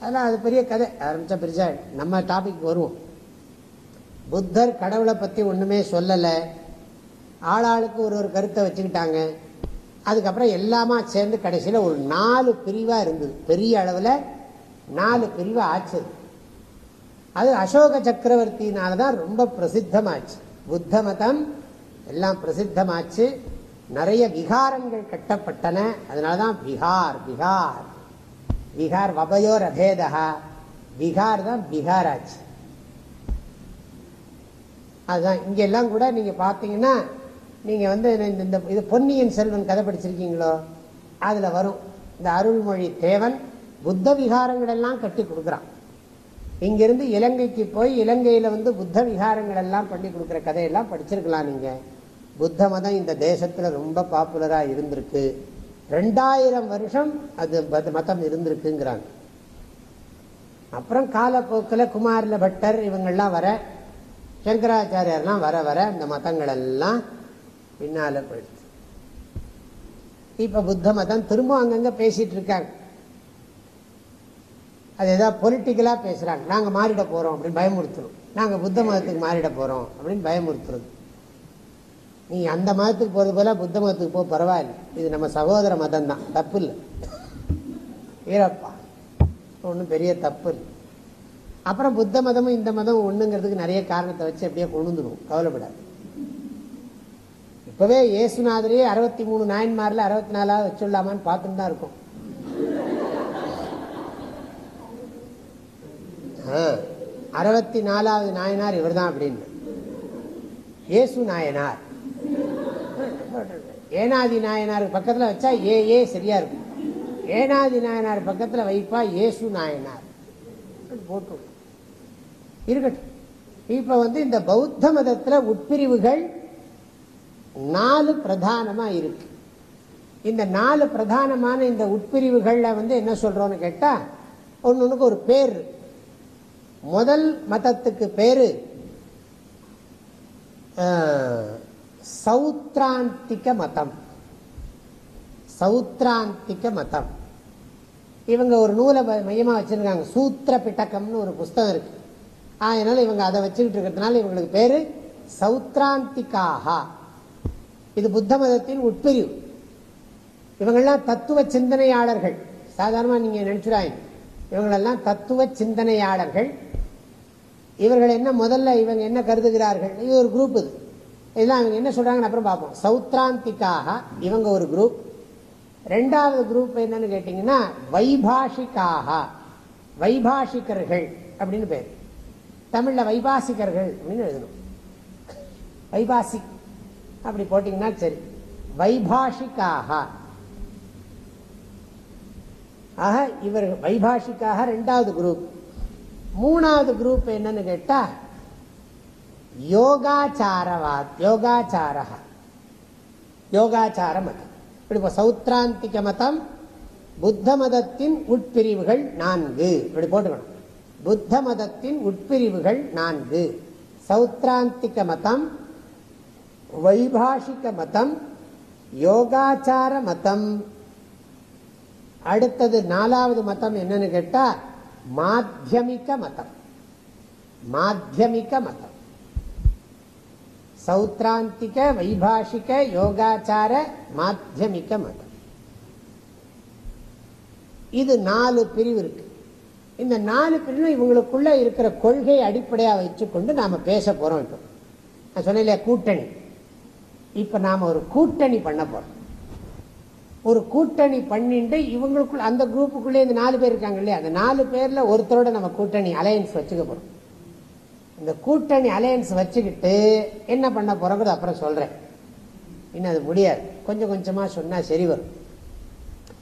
அதெல்லாம் அது பெரிய கதை. ஆரம்பிச்சா பெருசா நம்ம டாபிக் வருவோம். புத்தர் கடவுளை பற்றி ஒன்றுமே சொல்லலை. ஆளாளுக்கு ஒரு ஒரு கருத்தை வச்சுக்கிட்டாங்க. அதுக்கப்புறம் எல்லாமா சேர்ந்து கடைசியில் ஒரு நாலு பிரிவாக இருந்தது. பெரிய அளவில் நாலு பிரிவு ஆச்சு. அது அசோக சக்கரவர்த்தினால தான் ரொம்ப பிரசித்தமாச்சு. புத்த மதம் எல்லாம் பிரசித்தமாச்சு. நிறைய விகாரங்கள் கட்டப்பட்டன. அதனாலதான் பிகார் பிகார் பீகார் வபயோர் அபேதா. பீகார் தான் பிகார் ஆச்சு அதுதான். இங்க எல்லாம் கூட நீங்க பாத்தீங்கன்னா நீங்க வந்து இந்த- இந்த இது பொன்னியின் செல்வன் கதை படிச்சிருக்கீங்களோ? அதுல வரும். இந்த அருள்மொழி தேவன் புத்த விகாரங்கள் எல்லாம் கட்டி கொடுக்குறான். இங்கிருந்து இலங்கைக்கு போய் இலங்கையில் வந்து புத்த விகாரங்கள் எல்லாம் பண்ணி கொடுக்குற கதையெல்லாம் படிச்சிருக்கலாம் நீங்கள் புத்த மதம் இந்த தேசத்தில் ரொம்ப பாப்புலராக இருந்திருக்கு. ரெண்டாயிரம் வருஷம் அது மதம் இருந்திருக்குங்கிறாங்க. அப்புறம் காலப்போக்கில் குமாரில பட்டர் இவங்கள்லாம் வர சங்கராச்சாரியர்லாம் வர வர இந்த மதங்கள் எல்லாம் பின்னால போயிடுச்சு. இப்போ புத்த மதம் திரும்ப அங்கங்கே பேசிகிட்டு இருக்காங்க. அது ஏதாவது பொலிட்டிக்கலா பேசுறாங்க. நாங்க மாறிட போறோம் அப்படின்னு பயமுறுத்தணும் நாங்கள் புத்த மதத்துக்கு மாறிட போறோம் அப்படின்னு பயமுறுத்துறது. நீ அந்த மதத்துக்கு போகிறது போல புத்த மதத்துக்கு போக பரவாயில்ல. இது நம்ம சகோதர மதம் தான் தப்பு இல்லை வீரப்பா ஒன்றும் பெரிய தப்பு இல்லை. அப்புறம் புத்த மதமும் இந்த மதமும் ஒண்ணுங்கிறதுக்கு நிறைய காரணத்தை வச்சு அப்படியே கொண்டு கவலைப்படாது. இப்பவே இயேசுநாதரே அறுபத்தி மூணு நாயன்மாரில் அறுபத்தி நாலாவது வச்சுடலாமான்னு பார்த்துட்டு தான் இருக்கும். அறுபத்தி நாலாவது நாயனார் இவர்தான் அப்படின்னு. ஏசு நாயனார். ஏனாதி நாயனார் பக்கத்துல வச்சா ஏ ஏ சரியா இருக்கும். ஏனாதி நாயனார் பக்கத்துல வைப்பா ஏசு நாயனார். போட்டு. இருக்கட்டும். இப்ப வந்து இந்த பௌத்த மதத்துல உட்பிரிவுகள் நாலு பிரதானமா இருக்கு. இந்த நாலு பிரதானமான இந்த உட்பிரிவுகள்ல வந்து என்ன சொல்றோம்னு கேட்டா ஒன்னொன்னுக்கு ஒரு பேர் இருக்கு. முதல் மதத்துக்கு பேரு சௌத்ராந்திக மதம். சௌத்ராந்திக மதம். இவங்க ஒரு நூலை மையமாக வச்சுருக்காங்க வச்சிருக்காங்க. சூத்திர பிட்டக்கம்னு ஒரு புஸ்தகம் இருக்கு. அதனால இவங்க அதை வச்சுக்கிட்டு இருக்கிறதுனால இவங்களுக்கு பேரு சௌத்ராந்திகாஹா இது புத்த மதத்தின் உட்பிரிவு. இவங்கெல்லாம் தத்துவ சிந்தனையாளர்கள். சாதாரணமாக நீங்க நினைச்சுடாங்க இவங்களெல்லாம் தத்துவ சிந்தனையாளர்கள். இவர்கள் என்ன முதல்ல இவங்க என்ன கருதுகிறார்கள்? இது ஒரு குரூப் இது. இதெல்லாம் இவங்க என்ன சொல்றாங்கன்னு அப்புறம் பார்ப்போம். சௌத்ராந்திக்காக இவங்க ஒரு குரூப் ரெண்டாவது குரூப் என்னன்னு கேட்டீங்கன்னா வைபாஷிக்காக. வைபாஷிகர்கள் அப்படின்னு பேர். தமிழ்ல வைபாசிகர்கள் அப்படின்னு எழுதணும். வைபாசிக் அப்படி போட்டீங்கன்னா சரி. வைபாஷிக்காக. ஆக இவர் வைபாஷிக்காக ரெண்டாவது குரூப் மூணாவது குரூப் என்னன்னு கேட்டா யோகாச்சாரவாத் யோகாச்சார யோகாச்சார மதம் இப்படி இப்போ சௌத்ராந்திக மதம் புத்த மதத்தின் உட்பிரிவுகள் நான்கு. இப்படி போட்டுக்கணும். புத்த மதத்தின் உட்பிரிவுகள் நான்கு. சௌத்ராந்திக மதம் வைபாஷிக மதம் யோகாச்சார மதம். அடுத்தது நாலாவது மதம் என்னன்னு கேட்டா மாத்தியமிக மதம். மாத்தியமிக மதம். சௌத்ராந்திக வைபாஷிக யோகாச்சார மாத்தியமிக்க மதம். இது நாலு பிரிவு இருக்கு. இந்த நாலு பிரிவு இவங்களுக்குள்ள இருக்கிற கொள்கையை அடிப்படையாக வச்சுக்கொண்டு நாம பேச போறோம் இப்போ. நான் சொன்னேன் இல்லையா கூட்டணி. இப்ப நாம ஒரு கூட்டணி பண்ண போறோம். ஒரு கூட்டணி பண்ணிட்டு இவங்களுக்குள்ள அந்த குரூப்புக்குள்ளே இந்த நாலு பேர் இருக்காங்க இல்லையா? அந்த நாலு பேர்ல ஒருத்தரோட நம்ம கூட்டணி அலையன்ஸ் வச்சுக்க போறோம். இந்த கூட்டணி அலையன்ஸ் வச்சுக்கிட்டு என்ன பண்ண போறோங்கிறது அப்புறம் சொல்றேன். இன்னும் அது முடியாது. கொஞ்சம் கொஞ்சமா சொன்னா சரி வரும்.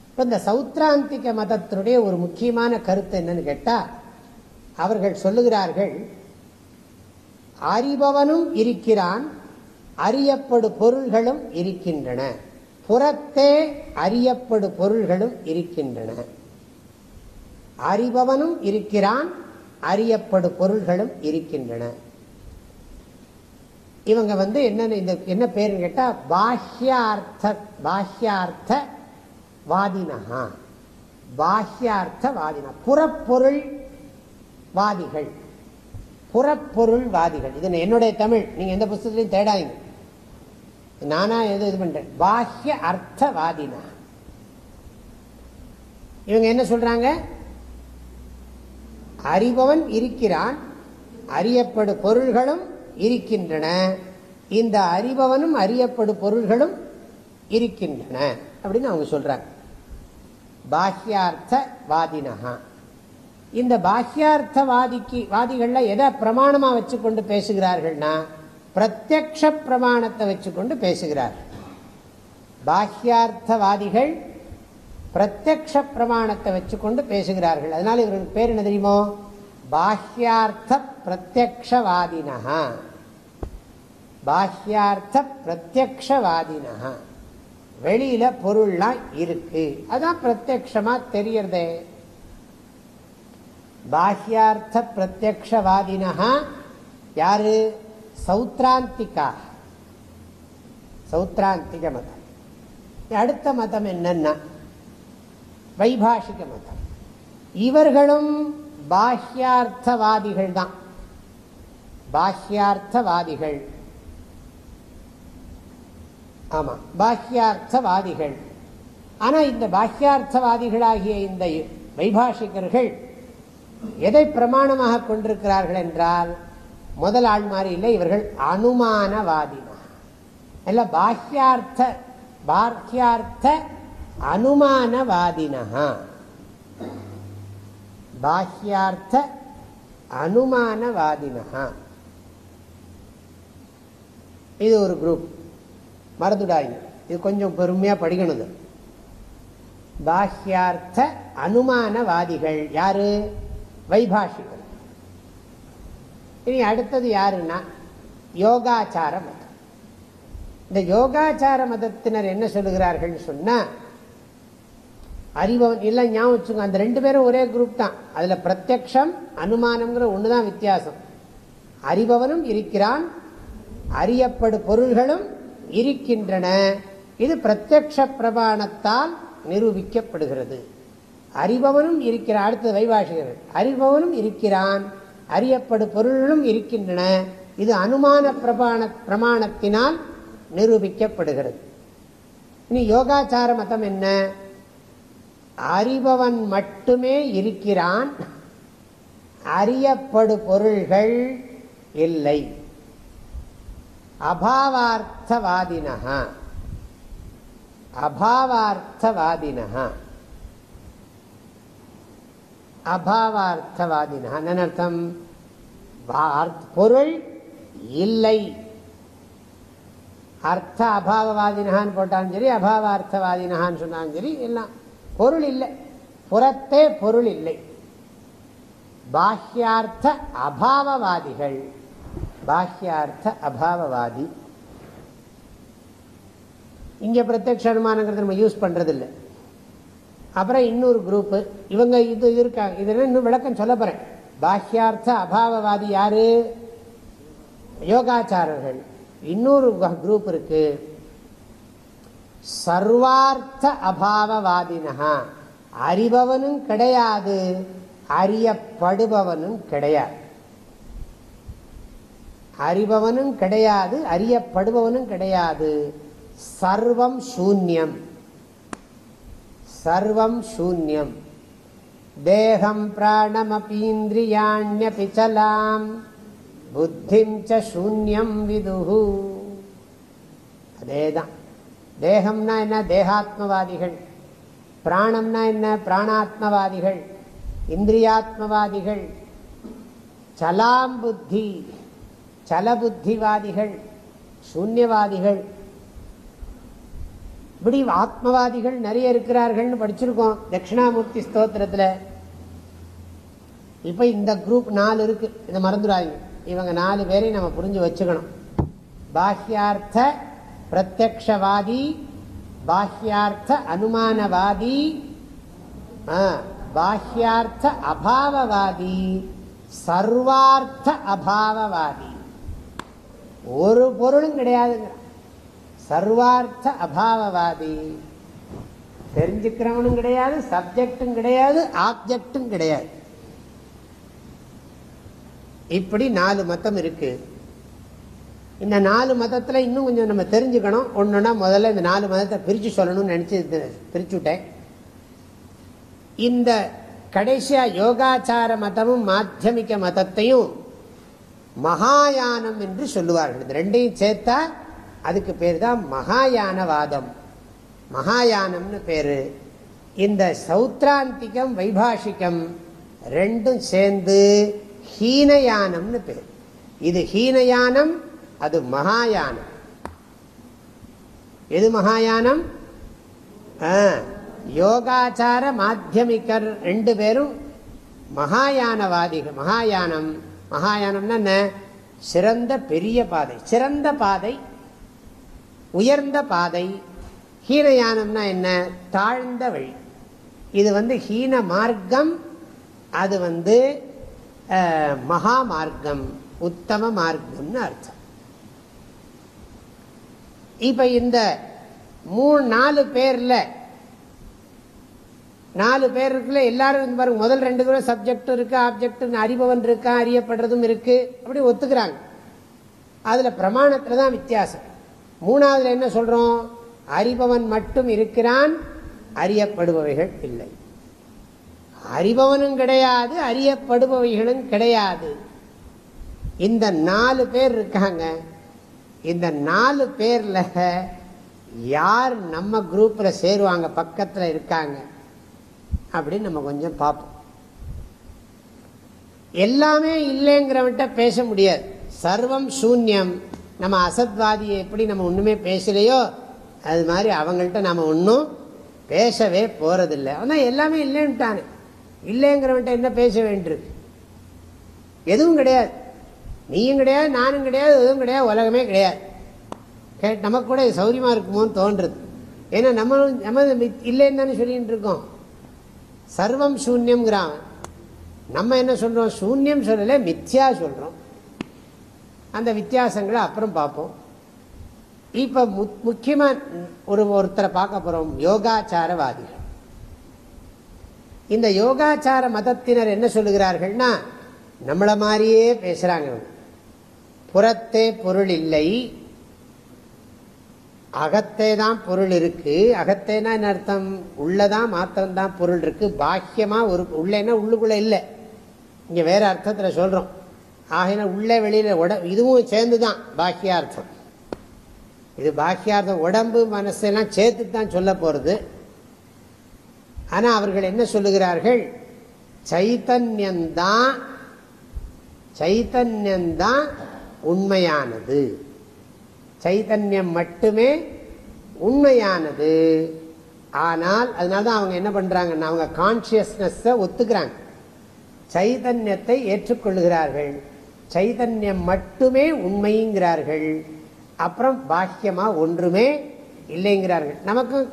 இப்ப இந்த சௌத்ராந்திக மதத்தினுடைய ஒரு முக்கியமான கருத்து என்னன்னு கேட்டா அவர்கள் சொல்லுகிறார்கள் அறிபவனும் இருக்கிறான் அறியப்படும் பொருள்களும் இருக்கின்றன. புறத்தே அறியப்படு பொருள்களும் இருக்கின்றன. அறிபவனும் இருக்கிறான் அறியப்படு பொருள்களும் இருக்கின்றன. இவங்க வந்து என்னென்ன இந்த என்ன பேருன்னு கேட்டா பாஹ்யார்த்த பாஹ்யார்த்த வாதினஹா. பாஹ்யார்த்த வாதினா புறப்பொருள் வாதிகள். புறப்பொருள் வாதிகள். இது என்னுடைய தமிழ். நீங்க எந்த புஸ்தகத்திலையும் தேடாதீங்க. நானா எது இது பண்றேன். பாஹ்ய அர்த்தவாதினா. இவங்க என்ன சொல்றாங்க? அறிபவன் இருக்கிறான் அறியப்படு பொருள்களும் இருக்கின்றன. இந்த அறிபவனும் அறியப்படு பொருள்களும் இருக்கின்றன அப்படின்னு அவங்க சொல்றாங்க. பாஹ்யார்த்தவாதினஹா. இந்த பாஹ்யார்த்தவாதிக்கு வாதிகள்ல எதை பிரமாணமா வச்சுக்கொண்டு பேசுகிறார்கள்னா பிரத்யக்ஷ பிரமாணத்தை வச்சுக்கொண்டு பேசுகிறார். பாஹ்யார்த்தவாதிகள் பிரத்யக்ஷ பிரமாணத்தை வச்சுக்கொண்டு பேசுகிறார்கள். அதனால இவர்களுக்கு பேர் என்ன தெரியுமோ? பாஹ்யார்த்த பிரத்யக்ஷவாதினா பாஹ்யார்த்த பிரத்யக்ஷவாதினா வெளியில பொருள்லாம் இருக்கு. அதான் பிரத்யக்ஷமா தெரியறதே. பாஹ்யார்த்த பிரத்யக்ஷவாதினா யாரு? சௌத்ராந்திகா. சௌத்ராந்திக மதம். அடுத்த மதம் என்னன்னா வைபாஷிக மதம். இவர்களும் பாஹ்யார்த்தவாதிகள் தான் பாஹ்யார்த்தவாதிகள் ஆமா பாஹ்யார்த்தவாதிகள் ஆனா இந்த பாஹ்யார்த்தவாதிகளாகிய இந்த வைபாஷிகர்கள் எதை பிரமாணமாக கொண்டிருக்கிறார்கள் என்றால் முதல் ஆள் மாதிரி இல்லை இவர்கள் அனுமானவாதினா இல்ல பாஹ்யார்த்த பாஹ்யார்த்த அனுமானவாதினா பாஹ்யார்த்த அனுமானவாதினா இது ஒரு குரூப் மறந்துடாங்க இது கொஞ்சம் பெருமையா படிக்கணும் பாஹ்யார்த்த அனுமானவாதிகள் யாரு? வைபாஷிகள். இனி அடுத்தது யாருன்னா யோகாச்சார மதம். இந்த யோகாச்சார மதத்தினர் என்ன சொல்லுகிறார்கள் சொன்னா அறிபவன் இல்லை ஞாபகம் வச்சுங்க அந்த ரெண்டு பேரும் ஒரே குரூப் தான். அதுல பிரத்யக்ஷம் அனுமானம்ங்கிற ஒண்ணுதான் வித்தியாசம். அறிபவனும் இருக்கிறான் அறியப்படும் பொருள்களும் இருக்கின்றன. இது பிரத்யக்ஷ பிரமாணத்தால் நிரூபிக்கப்படுகிறது. அறிபவனும் இருக்கிறான். அடுத்தது வைபாஷிகர் அறிபவனும் இருக்கிறான். அறியப்படு பொருளும் இருக்கின்றன. இது அனுமான பிரமாண பிரமாணத்தினால் நிரூபிக்கப்படுகிறது. இனி யோகாச்சார மதம் என்ன? அறிபவன் மட்டுமே இருக்கிறான். அறியப்படு பொருள்கள் இல்லை. அபாவார்த்தவாதினா அபாவார்த்தவாதினா அபாவார்த்தவாதினா அர்த்தம் பொருள் இல்லை. அர்த்த அபாவவாதினான்னு போட்டாலும் சரி அபாவார்த்தவாதினான்னு சொன்னாலும் சரி எல்லாம் பொருள் இல்லை. புறத்தே பொருள் இல்லை. பாஹ்யார்த்த அபாவவாதிகள். பாஹ்யார்த்த அபாவவாதி. இங்கே பிரத்யக்ஷ அனுமானங்கிறது நம்ம யூஸ் பண்ணுறதில்லை அப்புறம் இன்னொரு குரூப்பு இவங்க இது இருக்காங்க இதெல்லாம் இன்னும் விளக்கம் சொல்ல போறேன். பாஹ்யார்த்த அபாவவாதி யாரு? யோகாச்சாரர்கள். இன்னொரு குரூப் இருக்கு. சர்வார்த்த அபாவவாதினா அறிபவனும் கிடையாது. அறியப்படுபவனும் கிடையாது. அறிபவனும் கிடையாது அறியப்படுபவனும் கிடையாது. சர்வம் சூன்யம். சர்வம் சூன்யம். தேகம் பிராணமபீந்திரியாண்யபிச்சலாம். புத்திம் சூன்யம் விதுகு அதேதான். தேகம்னா என்ன? தேகாத்மவாதிகள். பிராணம்னா என்ன? பிராணாத்மவாதிகள். இந்திரியாத்மவாதிகள். சலாம் புத்தி. சலபுத்திவாதிகள். சூன்யவாதிகள். இப்படி ஆத்மவாதிகள் நிறைய இருக்கிறார்கள்னு படிச்சிருக்கோம். தட்சிணாமூர்த்தி ஸ்தோத்திரத்தில். இப்போ இந்த குரூப் நாலு இருக்கு. இதை மறந்துடாதீங்க. இவங்க நாலு பேரையும் நம்ம புரிஞ்சு வச்சுக்கணும். பாஹ்யார்த்த பிரத்யக்ஷவாதி பாஹ்யார்த்த அனுமானவாதி பாஹ்யார்த்த அபாவவாதி சர்வார்த்த அபாவவாதி. ஒரு பொருளும் கிடையாதுங்கிற சர்வார்த்த அபாவவாதி. தெரிஞ்சுக்கிறவனும் கிடையாது சப்ஜெக்டும் கிடையாது ஆப்ஜெக்டும் கிடையாது. இப்படி நாலு மதம் இருக்கு. இந்த நாலு மதத்தில் இன்னும் கொஞ்சம் நம்ம தெரிஞ்சுக்கணும். ஒண்ணுன்னா முதல்ல இந்த நாலு மதத்தை பிரித்து சொல்லணும்னு நினச்சி பிரிச்சுட்டேன். இந்த கடைசியாக யோகாச்சார மதமும் மாத்தியமிக்க மதத்தையும் மகாயானம் என்று சொல்லுவார்கள். இந்த ரெண்டையும் சேர்த்தா அதுக்கு பேர் தான் மகாயானவாதம். மகாயானம்னு பேரு. இந்த சௌத்ராந்திகம் வைபாஷிகம் ரெண்டும் சேர்ந்து ஹீனயானம்னு பேர். இது ஹீனயானம் அது மகாயானம். எது மகாயானம்? யோகாச்சார மாத்தியமிக்கர் ரெண்டு பேரும் மகாயானவாதிகள். மகாயானம் மகாயானம்னா என்ன? சிறந்த பெரிய பாதை. சிறந்த பாதை உயர்ந்த பாதை ஹீனயானம்னா என்ன? தாழ்ந்த வழி. இது வந்து ஹீன மார்க்கம் அது வந்து மகா மார்க்கம் உத்தம மார்க்கம்னு அர்த்தம். இப்ப இந்த மூணு நாலு பேர்ல நாலு பேர் இருக்குல்ல எல்லாரும் பாருங்க முதல் ரெண்டு பேரும் சப்ஜெக்ட் இருக்கு ஆப்ஜெக்ட் அறிபவன் இருக்கா அறியப்படுறதும் இருக்கு அப்படி ஒத்துக்கிறாங்க. அதுல பிரமாணத்துல தான் வித்தியாசம். மூணாவதுல என்ன சொல்றோம்? அறிபவன் மட்டும் இருக்கிறான் அறியப்படுபவைகள் இல்லை. அறிபவனும் கிடையாது அறியப்படுபவைகளும் கிடையாது. இந்த நாலு பேர் இருக்காங்க. இந்த நாலு பேர்ல யார் நம்ம குரூப்ல சேருவாங்க பக்கத்துல இருக்காங்க அப்படின்னு நம்ம கொஞ்சம் பார்ப்போம். எல்லாமே இல்லைங்கிறவன்ட்ட பேச முடியாது. சர்வம் சூன்யம். நம்ம அசத்வாதியை எப்படி நம்ம ஒன்றுமே பேசலையோ அது மாதிரி அவங்கள்ட்ட நம்ம ஒன்றும் பேசவே போகிறதில்ல ஆனால் எல்லாமே இல்லைன்ட்டானே இல்லைங்கிறவன்ட்ட என்ன பேச வேண்டியிருக்கு? எதுவும் கிடையாது. நீயும் கிடையாது நானும் கிடையாது எதுவும் கிடையாது உலகமே கிடையாது. நமக்கு கூட சௌரியமாக இருக்குமோன்னு தோன்றுறது ஏன்னா நம்ம நம்ம இல்லைன்னு தானே சொல்லிட்டு இருக்கோம். சர்வம் சூன்யம்ங்கிறான் நம்ம என்ன சொல்கிறோம் சூன்யம் சொல்லலை மித்யா சொல்கிறோம் அந்த வித்தியாசங்களை அப்புறம் பார்ப்போம். இப்போ மு முக்கியமாக ஒரு ஒருத்தரை பார்க்க போகிறோம் யோகாச்சாரவாதிகள். இந்த யோகாச்சார மதத்தினர் என்ன சொல்லுகிறார்கள்னா நம்மளை மாதிரியே பேசுகிறாங்க புறத்தே பொருள் இல்லை. அகத்தே தான் பொருள் இருக்கு. அகத்தேனா என்ன அர்த்தம்? உள்ளதான் மாத்திரம்தான் பொருள் இருக்கு. பாக்கியமா ஒரு உள்ளேன்னா உள்ளுக்குள்ள இல்லை. இங்க வேற அர்த்தத்தில் சொல்றோம். ஆகினா உள்ளே வெளியில் உட இதுவும் சேர்ந்து தான் பாக்கியார்த்தம். இது பாக்கியார்த்தம் உடம்பு மனசெல்லாம் சேர்த்து தான் சொல்ல போகிறது ஆனால் அவர்கள் என்ன சொல்லுகிறார்கள்? சைத்தன்யந்தான் சைத்தன்யந்தான் உண்மையானது. சைத்தன்யம் மட்டுமே உண்மையானது. ஆனால் அதனால்தான் அவங்க என்ன பண்ணுறாங்கன்னா அவங்க கான்சியஸ்னஸை ஒத்துக்கிறாங்க. சைதன்யத்தை ஏற்றுக்கொள்கிறார்கள். சைதன்யம் மட்டுமே உண்மைங்கிறார்கள். அப்புறம் பாக்கியமா ஒன்றுமே இல்லைங்கிறார்கள். நமக்கு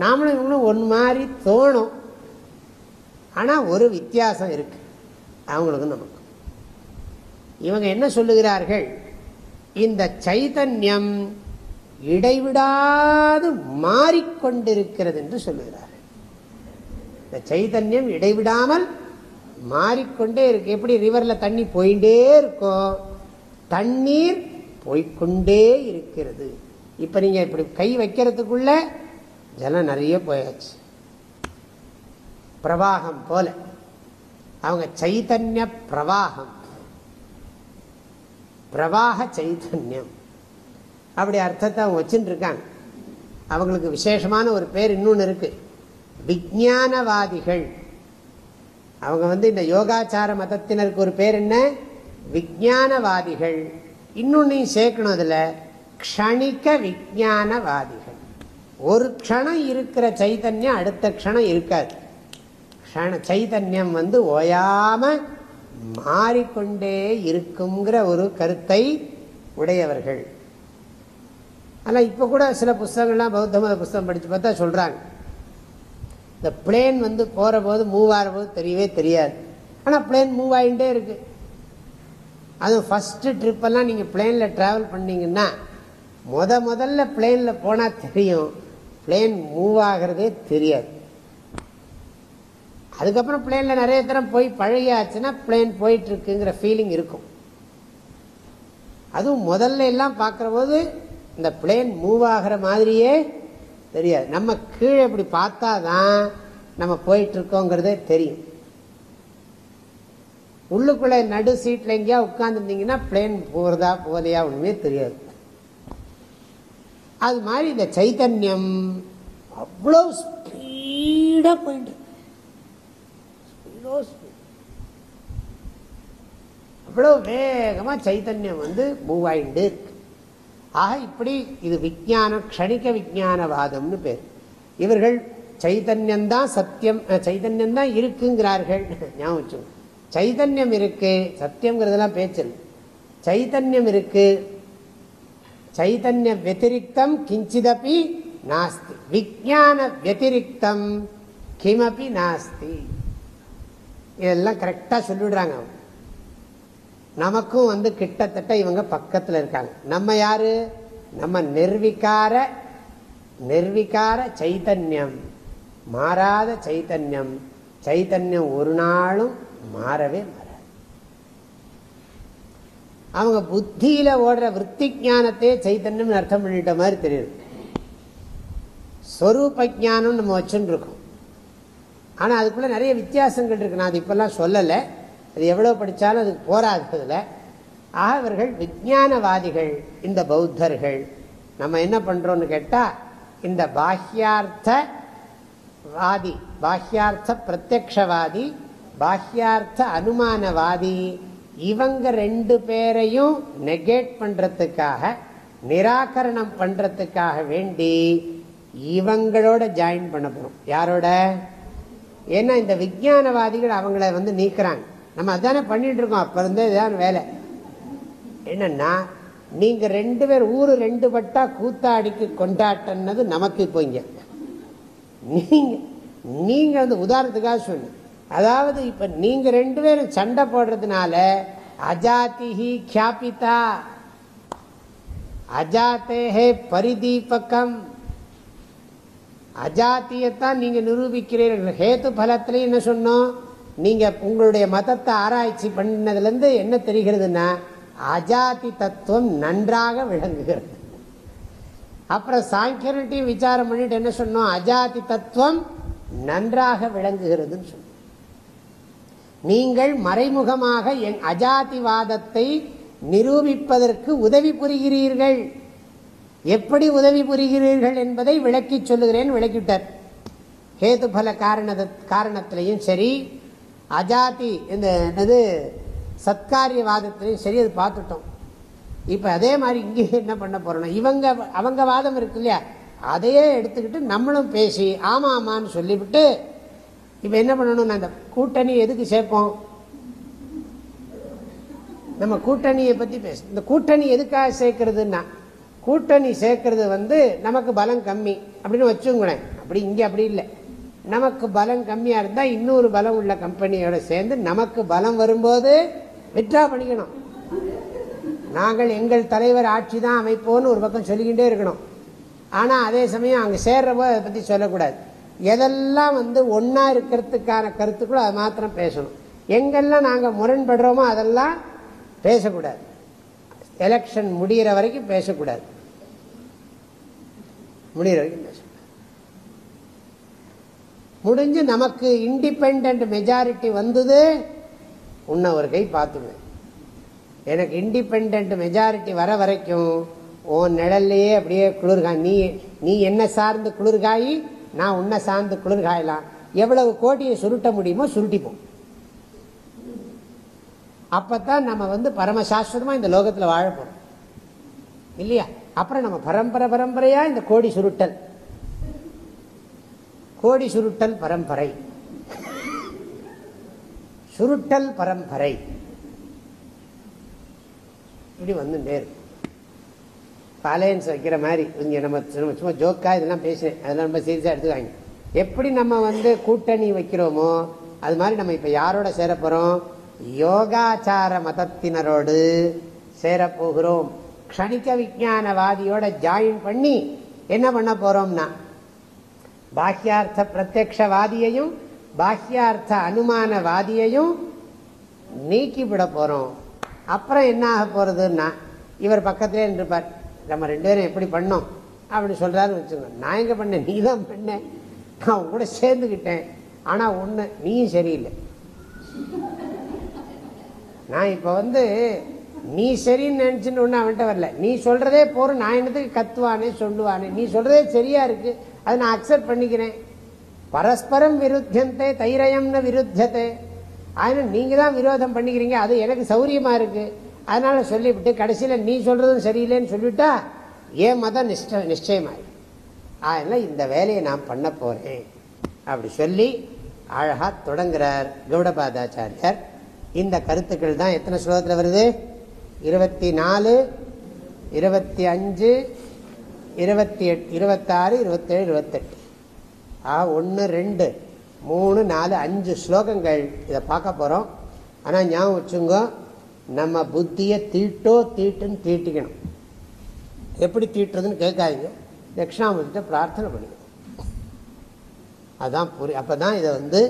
நாமளும் இவங்களும் ஒன்று மாதிரி தோணும். ஆனால் ஒரு வித்தியாசம் இருக்கு. அவங்களுக்கும் நமக்கு. இவங்க என்ன சொல்லுகிறார்கள்? இந்த சைதன்யம் இடைவிடாது மாறிக்கொண்டிருக்கிறது என்று சொல்லுகிறார்கள். இந்த சைதன்யம் இடைவிடாமல் மாறிக்கொண்டே இருக்கு. எப்படி? ரிவர்ல தண்ணி போயிட்டே இருக்கும். தண்ணீர் போய்கொண்டே இருக்கிறது. இப்ப நீங்க இப்படி கை வைக்கிறதுக்குள்ள ஜலம் நிறைய போயாச்சு. பிரவாகம் போல. அவங்க சைதன்ய பிரவாகம். பிரவாக சைதன்யம். அப்படி அர்த்தத்தை அவங்க வச்சுட்டு இருக்காங்க அவங்களுக்கு விசேஷமான ஒரு பேர் இன்னொன்று இருக்கு. விஜானவாதிகள் அவங்க வந்து இந்த யோகாச்சார மதத்தினருக்கு ஒரு பேர் என்ன? விஜானவாதிகள் இன்னொன்னையும் சேர்க்கணும் அதில். க்ஷணிக்க விஜானவாதிகள் ஒரு க்ஷணம் இருக்கிற சைதன்யம் அடுத்த க்ஷணம் இருக்காது. சைதன்யம் வந்து ஓயாம மாறிக்கொண்டே இருக்குங்கிற ஒரு கருத்தை உடையவர்கள். ஆனால் இப்போ கூட சில புஸ்தகங்கள்லாம் பௌத்த மத புஸ்தகம் படித்து பார்த்தா சொல்கிறாங்க இந்த பிளேன் வந்து போகிற போது மூவ் ஆகிற போது தெரியவே தெரியாது. ஆனால் பிளேன் மூவ் ஆகிட்டே இருக்கு. அதுவும் ஃபஸ்ட்டு ட்ரிப்பெல்லாம் நீங்கள் பிளேனில் ட்ராவல் பண்ணிங்கன்னா முத முதல்ல பிளேனில் போனால் தெரியும். பிளேன் மூவ் ஆகிறதே தெரியாது. அதுக்கப்புறம் பிளேனில் நிறைய தரம் போய் பழகியாச்சுன்னா பிளேன் போயிட்டுருக்குங்கிற ஃபீலிங் இருக்கும். அதுவும் முதல்ல எல்லாம் பார்க்குற போது இந்த பிளேன் மூவ் ஆகிற மாதிரியே தெரியாது. நம்ம கீழே இப்படி பார்த்தா தான் நம்ம போயிட்டு இருக்கோங்கிறதே தெரியும். உள்ளுக்குள்ளே நடு சீட்டில் எங்கேயா உட்காந்துருந்தீங்கன்னா பிளேன் போகிறதா போகலையா ஒன்றுமே தெரியாது. அது மாதிரி இந்த சைத்தன்யம் அவ்வளோ ஸ்பீடாக போயிட்டு அவ்வளோ வேகமாக சைத்தன்யம் வந்து மூவ் இருக்கு. ஆக இப்படி இது விஜயானம் க்ஷணிக விஜயானவாதம்னு பேர். இவர்கள் சைதன்யம்தான் சத்தியம் சைதன்யந்தான் இருக்குங்கிறார்கள். (laughs) ஞாபகம் சைதன்யம் இருக்கு சத்தியங்கிறதெல்லாம் பேச்சல். சைதன்யம் இருக்கு சைதன்ய வத்திரிக்தம் கிஞ்சிதப்பி நாஸ்தி. விஜான வத்திரிக்தம் கிமப்பி நாஸ்தி. இதெல்லாம் கரெக்டாக சொல்லிவிடுறாங்க அவங்க. நமக்கும் வந்து கிட்டத்தட்ட இவங்க பக்கத்தில் இருக்காங்க. நம்ம யாரு? நம்ம நிர்விகார நிர்விகார சைத்தன்யம் மாறாத சைத்தன்யம் சைத்தன்யம் ஒரு நாளும் மாறவே மாறாது. அவங்க புத்தியில ஓடுற விற்பி ஜானத்தையே சைத்தன்யம் அர்த்தம் பண்ணிட்ட மாதிரி தெரியுது. ஸ்வரூப ஜானம் நம்ம வச்சுருக்கோம். ஆனால் ஆனா அதுக்குள்ள நிறைய வித்தியாசங்கள் இருக்கு. நான் அது இப்பெல்லாம் சொல்லலை. அது எவ்வளோ படித்தாலும் அதுக்கு போராதுல ஆக இவர்கள் விஜானவாதிகள் இந்த பௌத்தர்கள். நம்ம என்ன பண்ணுறோன்னு கேட்டால் இந்த பாஹ்யார்த்த வாதி பாஹ்யார்த்த பிரத்யக்ஷவாதி பாஹ்யார்த்த அனுமானவாதி இவங்க ரெண்டு பேரையும் நெகேட் பண்ணுறதுக்காக நிராகரணம் பண்ணுறதுக்காக வேண்டி இவங்களோட ஜாயின் பண்ண போகிறோம் யாரோட? ஏன்னா இந்த விஜயானவாதிகள் அவங்கள வந்து நீக்கிறாங்க. நம்ம அதானே பண்ணிட்டு இருக்கோம். அப்ப இருந்தே இதான் வேலை. என்னன்னா நீங்க ரெண்டு பேர் ஊரு ரெண்டு பட்டா கூத்தாடிக்கு கொண்டாட்டன்னது நமக்கு இப்போ இங்க. நீங்க நீங்க வந்து உதாரணத்துக்காக சொன்ன அதாவது இப்ப நீங்க ரெண்டு பேரும் சண்டை போடுறதுனால அஜாதிஹி கியாபிதா. அஜாத்தேஹே பரிதீபகம். அஜாத்தியத்தான் நீங்க நிரூபிக்கிறீர்கள். ஹேத்து பலத்திலையும் என்ன சொன்னோம்? நீங்கள் உங்களுடைய மதத்தை ஆராய்ச்சி பண்ணதுலேருந்து என்ன தெரிகிறதுன்னா அஜாதி தத்துவம் நன்றாக விளங்குகிறது. அப்புறம் சாங்கியர்கிட்டையும் விசாரம் பண்ணிட்டு என்ன சொன்னோம்? அஜாதி தத்துவம் நன்றாக விளங்குகிறதுன்னு சொன்னோம். நீங்கள் மறைமுகமாக என் அஜாதிவாதத்தை நிரூபிப்பதற்கு உதவி புரிகிறீர்கள். எப்படி உதவி புரிகிறீர்கள் என்பதை விளக்கி சொல்லுகிறேன் விளக்கிவிட்டார். ஹேது பல காரண காரணத்திலையும் சரி அஜாதி இந்த என்னது சத்காரியவாதத்திலையும் சரி அது பார்த்துட்டோம். இப்போ அதே மாதிரி இங்கே என்ன பண்ண போகிறோம் இவங்க அவங்க வாதம் இருக்கு இல்லையா? அதையே எடுத்துக்கிட்டு நம்மளும் பேசி ஆமாம் ஆமான்னு சொல்லிவிட்டு இப்போ என்ன பண்ணணும்னா அந்த கூட்டணி எதுக்கு சேர்ப்போம்? நம்ம கூட்டணியை பற்றி பேச இந்த கூட்டணி எதுக்காக சேர்க்கறதுன்னா கூட்டணி சேர்க்கறது வந்து நமக்கு பலம் கம்மி அப்படின்னு வச்சுங்களேன் அப்படி இங்கே அப்படி இல்லை. நமக்கு பலம் கம்மியாக இருந்தால் இன்னொரு பலம் உள்ள கம்பெனியோட சேர்ந்து நமக்கு பலம் வரும்போது விட்ரா பண்ணிக்கணும். நாங்கள் எங்கள் தலைவர் ஆட்சி தான் அமைப்போன்னு ஒரு பக்கம் சொல்லிக்கிட்டே இருக்கணும். ஆனால் அதே சமயம் அங்கே சேர்றப்போ அதை பற்றி சொல்லக்கூடாது. எதெல்லாம் வந்து ஒன்றா இருக்கிறதுக்கான கருத்துக்களோ அதை மாத்திரம் பேசணும். எங்கெல்லாம் நாங்கள் முரண்படுறோமோ அதெல்லாம் பேசக்கூடாது. எலெக்ஷன் முடிகிற வரைக்கும் பேசக்கூடாது. முடிகிற வரைக்கும் முடிஞ்சு நமக்கு இண்டிபெண்ட் மெஜாரிட்டி வந்தது உன்னை ஒரு கை பார்த்துடுவேன் எனக்கு இண்டிபெண்ட் மெஜாரிட்டி வர வரைக்கும் உன் நிழல்லையே அப்படியே குளிர்கா நீ நீ என்ன சார்ந்து குளிர்காயி நான் உன்னை சார்ந்து குளிர்காயலாம். எவ்வளவு கோட்டியை சுருட்ட முடியுமோ சுருட்டிப்போம். அப்பத்தான் நம்ம வந்து பரமசாஸ்வதமா இந்த லோகத்தில் வாழ போறோம் இல்லையா? அப்புறம் நம்ம பரம்பரை பரம்பரையா இந்த கோடி சுருட்டல். கோடி சுருட்டல் பரம்பரை. சுருட்டல் பரம்பரை. இப்படி வந்துட்டே இருக்கும் அலையன்ஸ் வைக்கிற மாதிரி இங்கே நம்ம சும்மா- சும்மா ஜோக்கா இதெல்லாம் பேசுகிறேன் அதெல்லாம் ரொம்ப சீரியஸாக எடுத்துக்காங்க எப்படி நம்ம வந்து கூட்டணி வைக்கிறோமோ அது மாதிரி நம்ம இப்போ யாரோட சேர போகிறோம் யோகாச்சார மதத்தினரோடு சேரப்போகிறோம். க்ஷணிக விஜானவாதியோட ஜாயின் பண்ணி என்ன பண்ண போகிறோம்னா பாஹ்யார்த்த பிரத்யக்ஷவாதியையும் பாஹ்யார்த்த அனுமானவாதியையும் நீக்கி விட போறோம். அப்புறம் என்ன ஆக போறதுன்னா இவர் பக்கத்திலே இருப்பார் நம்ம ரெண்டு பேரும் எப்படி பண்ணோம்? அப்படின்னு சொல்றாருன்னு வச்சுக்கோங்க. நான் எங்க பண்ணேன்? நீ தான் பண்ண நான் கூட சேர்ந்துக்கிட்டேன் ஆனா ஒண்ணு நீயும் சரியில்லை. நான் இப்ப வந்து நீ சரின்னு நினைச்சுன்னு ஒண்ணு அவன்கிட்ட வரல. நீ சொல்றதே போறோம் நான் என்னத்துக்கு கத்துவானே சொல்லுவானே. நீ சொல்றதே சரியா இருக்கு. அதை நான் அக்செப்ட் பண்ணிக்கிறேன். பரஸ்பரம் விருத்தியந்தே தைரயம்னு விருத்தியத்தை. அதனால் நீங்கள் தான் விரோதம் பண்ணிக்கிறீங்க அது எனக்கு சௌரியமாக இருக்குது அதனால் சொல்லிவிட்டு கடைசியில் நீ சொல்கிறதும் சரியில்லைன்னு சொல்லிவிட்டா ஏன் மதம் நிஷ்ட நிச்சயமாயிடும் அதனால் இந்த வேலையை நான் பண்ண போகிறேன் அப்படி சொல்லி அழகாக தொடங்குறார் கௌடபாதாச்சாரியர். இந்த கருத்துக்கள் தான் எத்தனை ஸ்லோகத்தில் வருது? இருபத்தி நாலு இருபத்தி அஞ்சு இருபத்தி எட்டு இருபத்தாறு இருபத்தேழு இருபத்தெட்டு. ஆ ஒன்று ரெண்டு மூணு நாலு அஞ்சு ஸ்லோகங்கள் இதை பார்க்க போகிறோம் ஆனால் ஞாபகம் வச்சுங்க நம்ம புத்தியை தீட்டோ தீட்டுன்னு தீட்டிக்கணும். எப்படி தீட்டுறதுன்னு கேட்காதீங்க. தட்சிணாமூர்த்திட்ட பிரார்த்தனை பண்ணிக்கணும் அதுதான் புரி அப்போ தான் இதை வந்து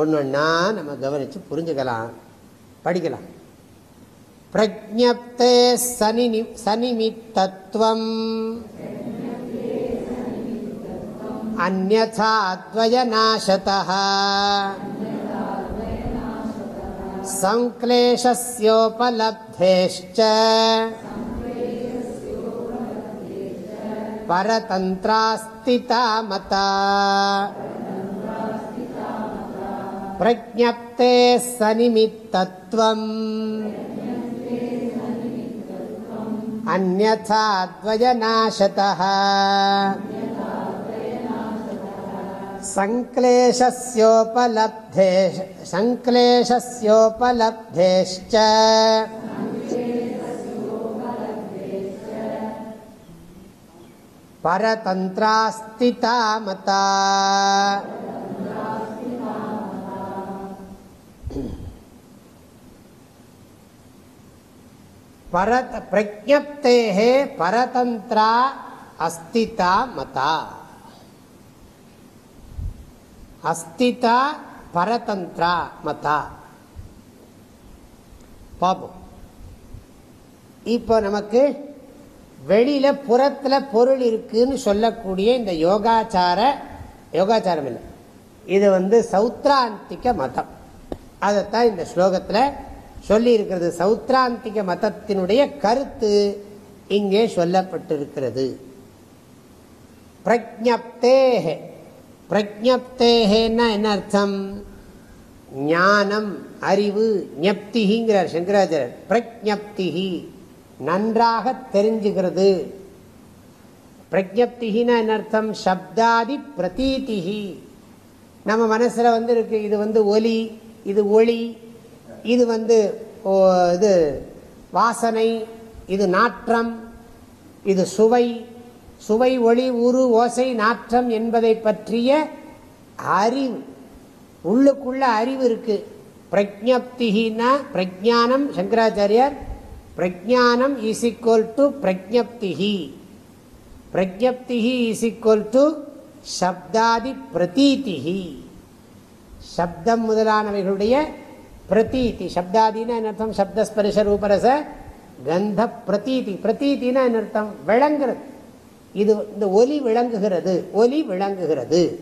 ஒன்று ஒன்றா நம்ம கவனித்து புரிஞ்சுக்கலாம் படிக்கலாம். प्रज्ञप्तेः स निमित्तत्वम् अन्यथा द्वयनाशतः। सङ्क्लेशस्योपलब्धेश्च। परतन्त्रास्तितामता। प्रज्ञप्तेः स निमित्तत्वम् अन्यथाद्वयनाशतः सङ्क्लेशस्योपलब्धे सङ्क्लेशस्योपलब्धेश्च परतन्त्रास्तिता मता பரத் பிரஜப்தேகே பரதந்திரா அஸ்திதா மதா. அஸ்திதா பரதந்திரா மதா. பார்ப்போம் இப்போ நமக்கு வெளியில புறத்துல பொருள் இருக்குன்னு சொல்லக்கூடிய இந்த யோகாச்சார யோகாச்சாரம் இல்லை இது வந்து சௌத்ராந்திக மதம். அதைத்தான் இந்த ஸ்லோகத்தில் சொல்லி இருக்கிறது சௌத்ராந்திக மதத்தினுடைய கருத்து இங்கே சொல்லப்பட்டிருக்கிறது. பிரஜப்தேஹே பிரஜப்தேகேன்னா என்ன அர்த்தம்? ஞானம் அறிவு ஞப்திகிங்கிறார் சங்கராச்சாரியர். பிரஜப்திகி நன்றாக தெரிஞ்சுகிறது. பிரஜப்திகினா என்ன அர்த்தம்? சப்தாதி பிரதீதிகி. நம்ம மனசில் வந்து இருக்கு இது வந்து ஒலி இது ஒளி இது வந்து இது வாசனை இது நாற்றம் இது சுவை. சுவை ஒளி உரு ஓசை நாற்றம் என்பதை பற்றிய அறிவு. உள்ளுக்குள்ள அறிவு இருக்கு. பிரஜப்தினா பிரஜானம் சங்கராச்சாரியார் பிரஜானம் இஸ் ஈக்குவல் டு பிரஜப்திகி பிரஜப்திகி இஸ் ஈக்குவல் டு சப்தாதி பிரதீதிகி சப்தம் முதலானவைகளுடைய பிரதீதி. சப்தாதினா என்ன அர்த்தம்? சப்தஸ்பரிச ரூபரச கந்த பிரதீதி. பிரதீதினா என்ன அர்த்தம்? விளங்குறது. இது இந்த ஒலி விளங்குகிறது. ஒலி விளங்குகிறது.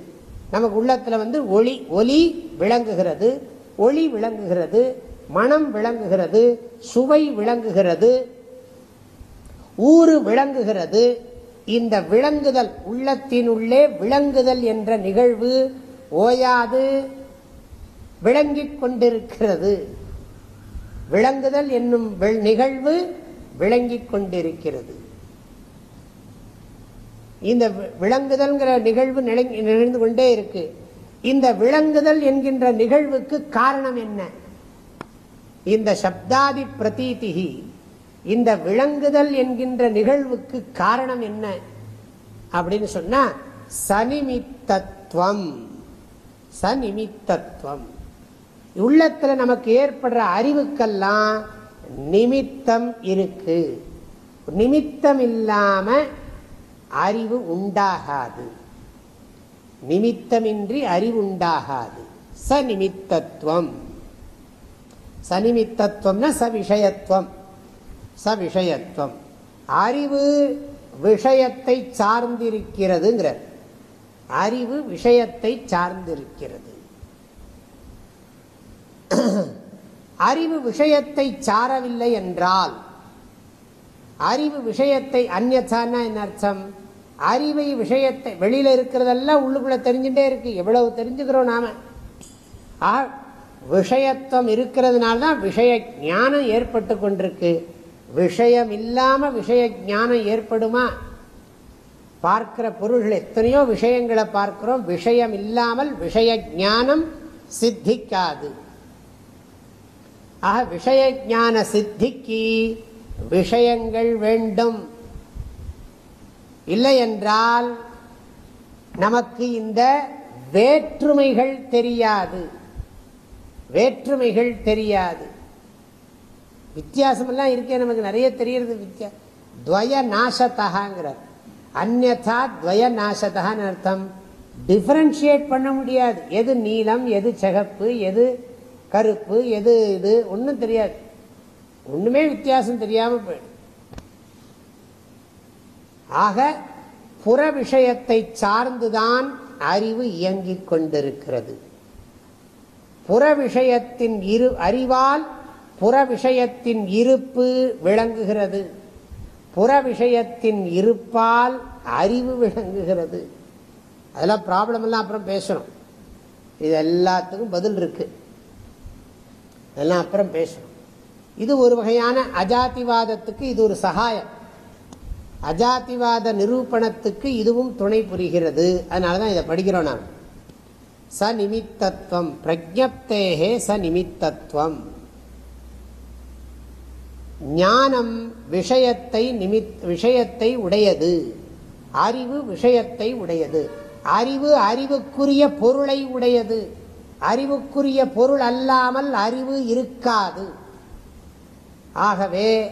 நமக்கு உள்ளத்தில் வந்து ஒளி ஒலி விளங்குகிறது. ஒளி விளங்குகிறது. மனம் விளங்குகிறது. சுவை விளங்குகிறது. ஊறு விளங்குகிறது. இந்த விளங்குதல் உள்ளத்தினுள்ளே விளங்குதல் என்ற நிகழ்வு ஓயாது. விளங்கிக் கொண்டிருக்கிறது. விளங்குதல் என்னும் நிகழ்வு விளங்கிக் கொண்டிருக்கிறது. இந்த விளங்குதல்ங்கிற நிகழ்வு நிகழ்ந்து கொண்டே இருக்கு. இந்த விளங்குதல் என்கின்ற நிகழ்வுக்கு காரணம் என்ன? இந்த சப்தாதி பிரதீதிகி இந்த விளங்குதல் என்கின்ற நிகழ்வுக்கு காரணம் என்ன? அப்படின்னு சொன்னா சனிமித்தத்துவம் சனிமித்தத்துவம் உள்ளத்துல நமக்கு ஏற்படுற அறிவுக்கெல்லாம் நிமித்தம் இருக்கு. நிமித்தம் இல்லாம அறிவு உண்டாகாது. நிமித்தமின்றி அறிவு உண்டாகாது. சநிமித்தத்துவம். சநிமித்தத்துவம்னா சவிஷயத்துவம். சவிஷயத்துவம். அறிவு விஷயத்தை சார்ந்திருக்கிறதுங்கிறார். அறிவு விஷயத்தை சார்ந்திருக்கிறது. (clears throat) அறிவு விஷயத்தை சாரவில்லை என்றால் அறிவு விஷயத்தை அந்நத்தான்னா என்ன அர்த்தம்? அறிவை விஷயத்தை வெளியில இருக்கிறதெல்லாம் உள்ளுக்குள்ள தெரிஞ்சுட்டே இருக்கு. எவ்வளவு தெரிஞ்சுக்கிறோம் நாம? விஷயத்துவம் இருக்கிறதுனால தான் விஷய ஞானம் ஏற்பட்டு கொண்டிருக்கு. விஷயம் இல்லாம விஷய ஞானம் ஏற்படுமா? பார்க்கிற பொருள்கள் எத்தனையோ விஷயங்களை பார்க்கிறோம். விஷயம் இல்லாமல் விஷய ஞானம் சித்திக்காது. ஆக விஷய ஞான சித்திக்கு விஷயங்கள் வேண்டும். இல்லை என்றால் நமக்கு இந்த வேற்றுமைகள் தெரியாது. வேற்றுமைகள் தெரியாது. வித்தியாசமெல்லாம் இருக்கே நமக்கு நிறைய தெரியறது வித்தியா துவய நாசத்தகாங்கிறார் அந்நா துவய நாசத்தகான்னு அர்த்தம். டிஃபரன்ஷியேட் பண்ண முடியாது. எது நீளம் எது சிகப்பு எது கருப்பு எது இது ஒன்றும் தெரியாது. ஒண்ணுமே வித்தியாசம் தெரியாம போயிடும். ஆக புற விஷயத்தை சார்ந்துதான் அறிவு இயங்கிக் கொண்டிருக்கிறது. புற விஷயத்தின் இரு அறிவால் புற விஷயத்தின் இருப்பு விளங்குகிறது. புற விஷயத்தின் இருப்பால் அறிவு விளங்குகிறது. அதெல்லாம் ப்ராப்ளம் எல்லாம் அப்புறம் பேசணும் இது எல்லாத்துக்கும் பதில் இருக்குது அதெல்லாம் அப்புறம் பேசணும் இது ஒரு வகையான அஜாதிவாதத்துக்கு இது ஒரு சகாயம். அஜாதிவாத நிரூபணத்துக்கு இதுவும் துணை புரிகிறது. அதனாலதான் இதை படிக்கிறோம் நான் ச நிமித்தத்துவம் பிரஜப்தேகே ச நிமித்தத்துவம் ஞானம் விஷயத்தை நிமித் விஷயத்தை உடையது. அறிவு விஷயத்தை உடையது. அறிவு அறிவுக்குரிய பொருளை உடையது. அறிவுக்குரிய பொருள் அல்லாமல் அறிவு இருக்காது. ஆகவே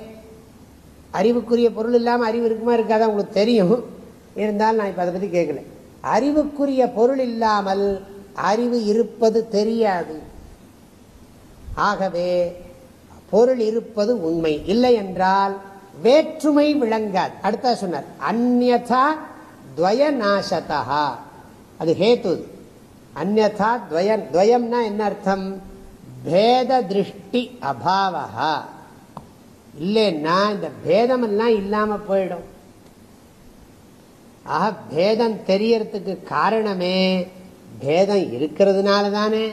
அறிவுக்குரிய பொருள் இல்லாமல் அறிவு இருக்குமா இருக்காதான் உங்களுக்கு தெரியும். இருந்தாலும் நான் இப்போ அதை பற்றி கேட்கல அறிவுக்குரிய பொருள் இல்லாமல் அறிவு இருப்பது தெரியாது. ஆகவே பொருள் இருப்பது உண்மை. இல்லை என்றால் வேற்றுமை விளங்காது. அடுத்த சொன்னார். அந்நா துவய நாசதா அது ஹேத்து அந்நா துவயம் துவயம்னா என்ன அர்த்தம்? பேத திருஷ்டி அபாவா இல்லைன்னா இந்த பேதமெல்லாம் இல்லாமல் போயிடும். ஆக பேதம் தெரியறதுக்கு காரணமே பேதம் இருக்கிறதுனால தானே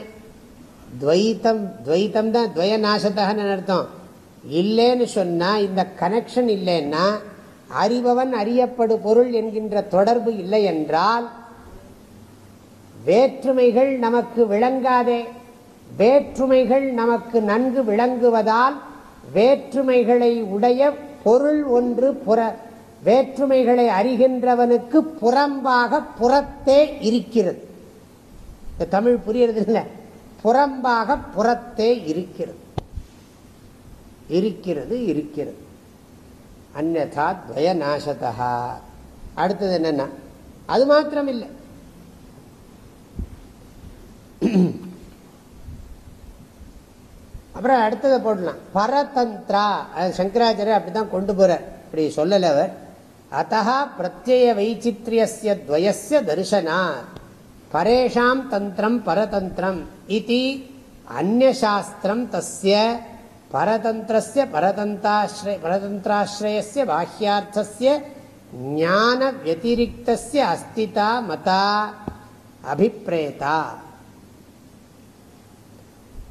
துவைத்தம் துவைத்தம் தான் துவய நாசத்தகன்னு அர்த்தம். இல்லைன்னு சொன்னால் இந்த கனெக்ஷன் இல்லைன்னா அறிபவன் அறியப்படு பொருள் என்கின்ற தொடர்பு இல்லை என்றால் வேற்றுமைகள் நமக்கு விளங்காதே. வேற்றுமைகள் நமக்கு நன்கு விளங்குவதால் வேற்றுமைகளை உடைய பொருள் ஒன்று புற. வேற்றுமைகளை அறிகின்றவனுக்கு புறம்பாக புறத்தே இருக்கிறது. இந்த தமிழ் புரியறது இல்லை. புறம்பாக புறத்தே இருக்கிறது. இருக்கிறது இருக்கிறது. அந்நதா துவய நாசதா அடுத்தது என்னன்னா அது மாத்திரம் இல்லை அப்புறம் அடுத்ததை போடலாம். பரதந்திரா அது சங்கராச்சாரியர் அப்படிதான் கொண்டு போறார். இப்படி சொல்லல அவர். அத்தா பிரத்யய வைச்சித்ரியஸ்ய துவயசிய தரிசனாத் பரேஷாம் தந்திரம் பரதந்திரம் இது அந்நியசாஸ்திரம் தஸ்ய பரதந்திரஸ்ய பரதந்தாஸ்ரய பரதந்திராஸ்ரயஸ்ய பாஹ்யார்த்தஸ்ய ஞான வத்திரிக்தஸ்ய அஸ்திதா மதா அபிப்ரேதா.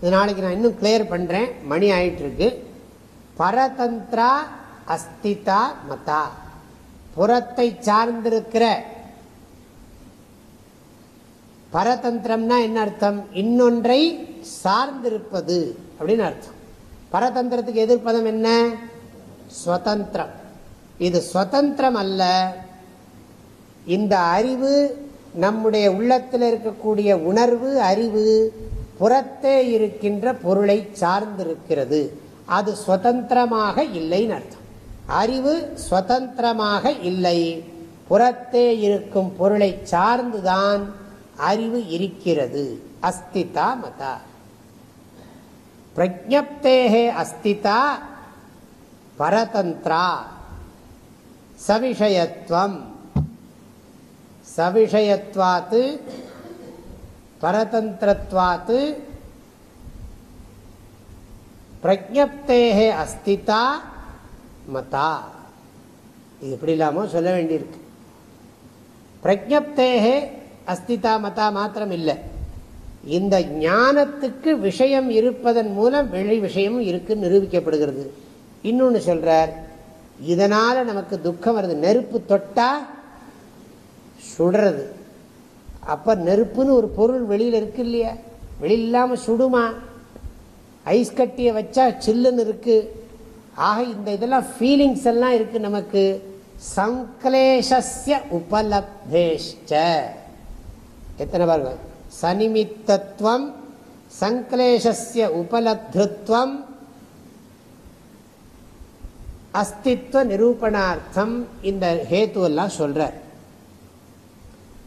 இது நாளைக்கு நான் இன்னும் கிளியர் பண்றேன். மணி ஆயிட்டு இருக்கு பரதந்திரா அஸ்திதா மதா. புறத்தை சார்ந்திருக்கிற பரதந்திரம்னா என்ன அர்த்தம்? இன்னொன்றை சார்ந்திருப்பது அப்படின்னு அர்த்தம். பரதந்திரத்துக்கு எதிர்ப்பதம் என்ன? ஸ்வதந்திரம். இது ஸ்வதந்திரம் அல்ல. இந்த அறிவு நம்முடைய உள்ளத்தில் இருக்கக்கூடிய உணர்வு அறிவு புறத்தே இருக்கின்ற பொருளை சார்ந்திருக்கிறது. அது சுதந்திரமாக இல்லைன்னு அர்த்தம். அறிவு சுதந்திரமாக இல்லை. புறத்தே இருக்கும் பொருளை சார்ந்துதான் அறிவு இருக்கிறது. அஸ்திதா மதா. பிரஜப்தேகே அஸ்திதா பரதந்திரா. சவிஷயத்துவம் சவிஷயத்வாத்து பரதந்திரத்வாத்து பிரஜப்தேகே அஸ்திதா மதா இது எப்படி இல்லாமல் சொல்ல வேண்டியிருக்கு. பிரஜப்தேகே அஸ்திதா மதா மாத்திரம் இல்லை இந்த ஞானத்துக்கு விஷயம் இருப்பதன் மூலம் வெளி விஷயமும் இருக்கு நிரூபிக்கப்படுகிறது. இன்னொன்று சொல்றார் இதனால நமக்கு துக்கம் வருது. நெருப்பு தொட்டா சுடுறது. அப்போ நெருப்புன்னு ஒரு பொருள் வெளியில் இருக்கு இல்லையா? வெளியில் சுடுமா? ஐஸ் கட்டியை வச்சா சில்லுன்னு இருக்குது ஆக இந்த இதெல்லாம் ஃபீலிங்ஸ் எல்லாம் இருக்குது நமக்கு. சங்கலேஷஸ்ய உபலப்தேஷ்ட எத்தனை பாருங்க? சனிமித்தத்துவம் சங்கலேஷஸ்ய உபலப்திருத்வம் அஸ்தித்வ நிரூபணார்த்தம் இந்த ஹேத்துவெல்லாம் சொல்கிறார்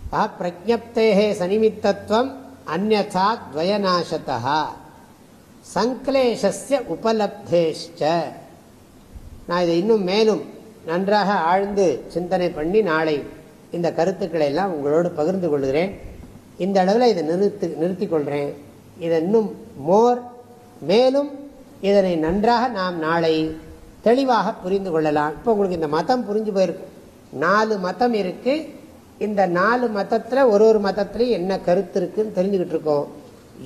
சொல்றார் பிரஜப்தேகே சனிமித்தத்துவம் அந்நா துவயநாசத சங்கலேஷஸ்ய உபலப்தேஷ்ட நான் இதை இன்னும் மேலும் நன்றாக ஆழ்ந்து சிந்தனை பண்ணி நாளை இந்த கருத்துக்களை எல்லாம் உங்களோடு பகிர்ந்து கொள்கிறேன் இந்த அளவில் இதை நிறுத்தி நிறுத்தி கொள்கிறேன் இதை இன்னும் மோர் மேலும் இதனை நன்றாக நாம் நாளை தெளிவாக புரிந்து கொள்ளலாம் இப்போ உங்களுக்கு இந்த மதம் புரிஞ்சு போயிருக்கு நாலு மதம் இருக்குது இந்த நாலு மதத்தில் ஒரு ஒரு மதத்துலையும் என்ன கருத்து இருக்குன்னு தெரிஞ்சுக்கிட்டு இருக்கோம்.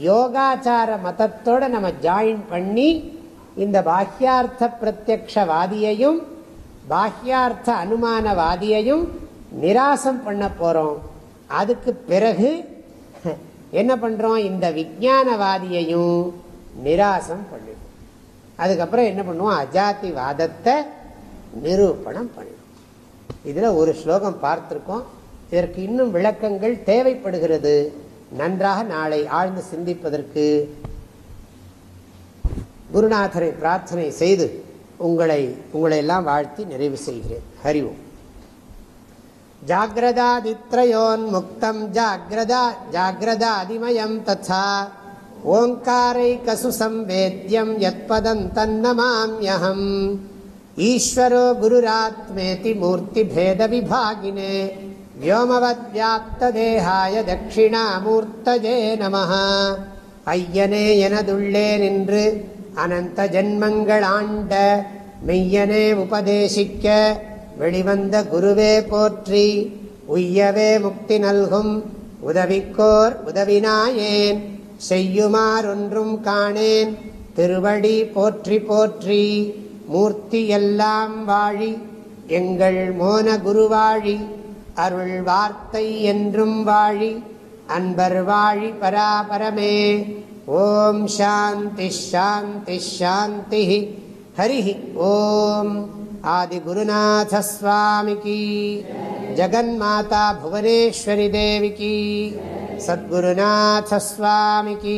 யோகாச்சார மதத்தோட நம்ம ஜாயின் பண்ணி இந்த பாஹ்யார்த்த பிரத்யக்ஷவாதியையும் பாஹ்யார்த்த அனுமானவாதியையும் நிராசம் பண்ண போகிறோம் அதுக்கு பிறகு என்ன பண்ணுறோம் இந்த விஜானவாதியையும் நிராசம் பண்ணிடும் அதுக்கப்புறம் என்ன பண்ணுவோம்? அஜாதிவாதத்தை நிரூபணம் பண்ணிடும் இதில் ஒரு ஸ்லோகம் பார்த்துருக்கோம். இதற்கு இன்னும் விளக்கங்கள் தேவைப்படுகிறது. நன்றாக நாளை ஆழ்ந்து சிந்திப்பதற்கு குருநாதரை பிரார்த்தனை செய்து உங்களை உங்களை எல்லாம் வாழ்த்தி நிறைவு செய்கிறேன். ஹரிவோம் ஜாகிரதாதித்ரயோன்முக்தம் ஜாகிரதா ஜாகிரதாதிமயம் ததா. ஓங்காரைக்கசு சம்வேத்யம் யத்பதம் தன்னமாம்யம் ஈஸ்வரோ குருராத்மேதி மூர்த்தி பேதவிபாகினே. வோமவத்யாப்ததேகாய தட்சிணாமூர்த்தஜே நம ஐயனே எனதுள்ளே நின்று அனந்த ஜென்மங்கள் ஆண்ட மெய்யனே உபதேசிக்க வெளிவந்த குருவே போற்றி உய்யவே முக்தி நல்கும் உதவிக்கோர் உதவினாயேன் செய்யுமாறொன்றும் காணேன் திருவடி போற்றி போற்றி மூர்த்தி எல்லாம் வாழி எங்கள் மோன குருவாழி அருள் வார்த்தை என்றும் வாழி அன்பர் வாழி பராபரமே ஓம் சாந்தி ஷாந்தி ஷாந்தி ஹரி ஓம் ஆதிகுருநாதஸ்வாமிக்கு ஜகன்மாதா புவனேஸ்வரி தேவிக்கு சத்குருநாதஸ்வாமிக்கு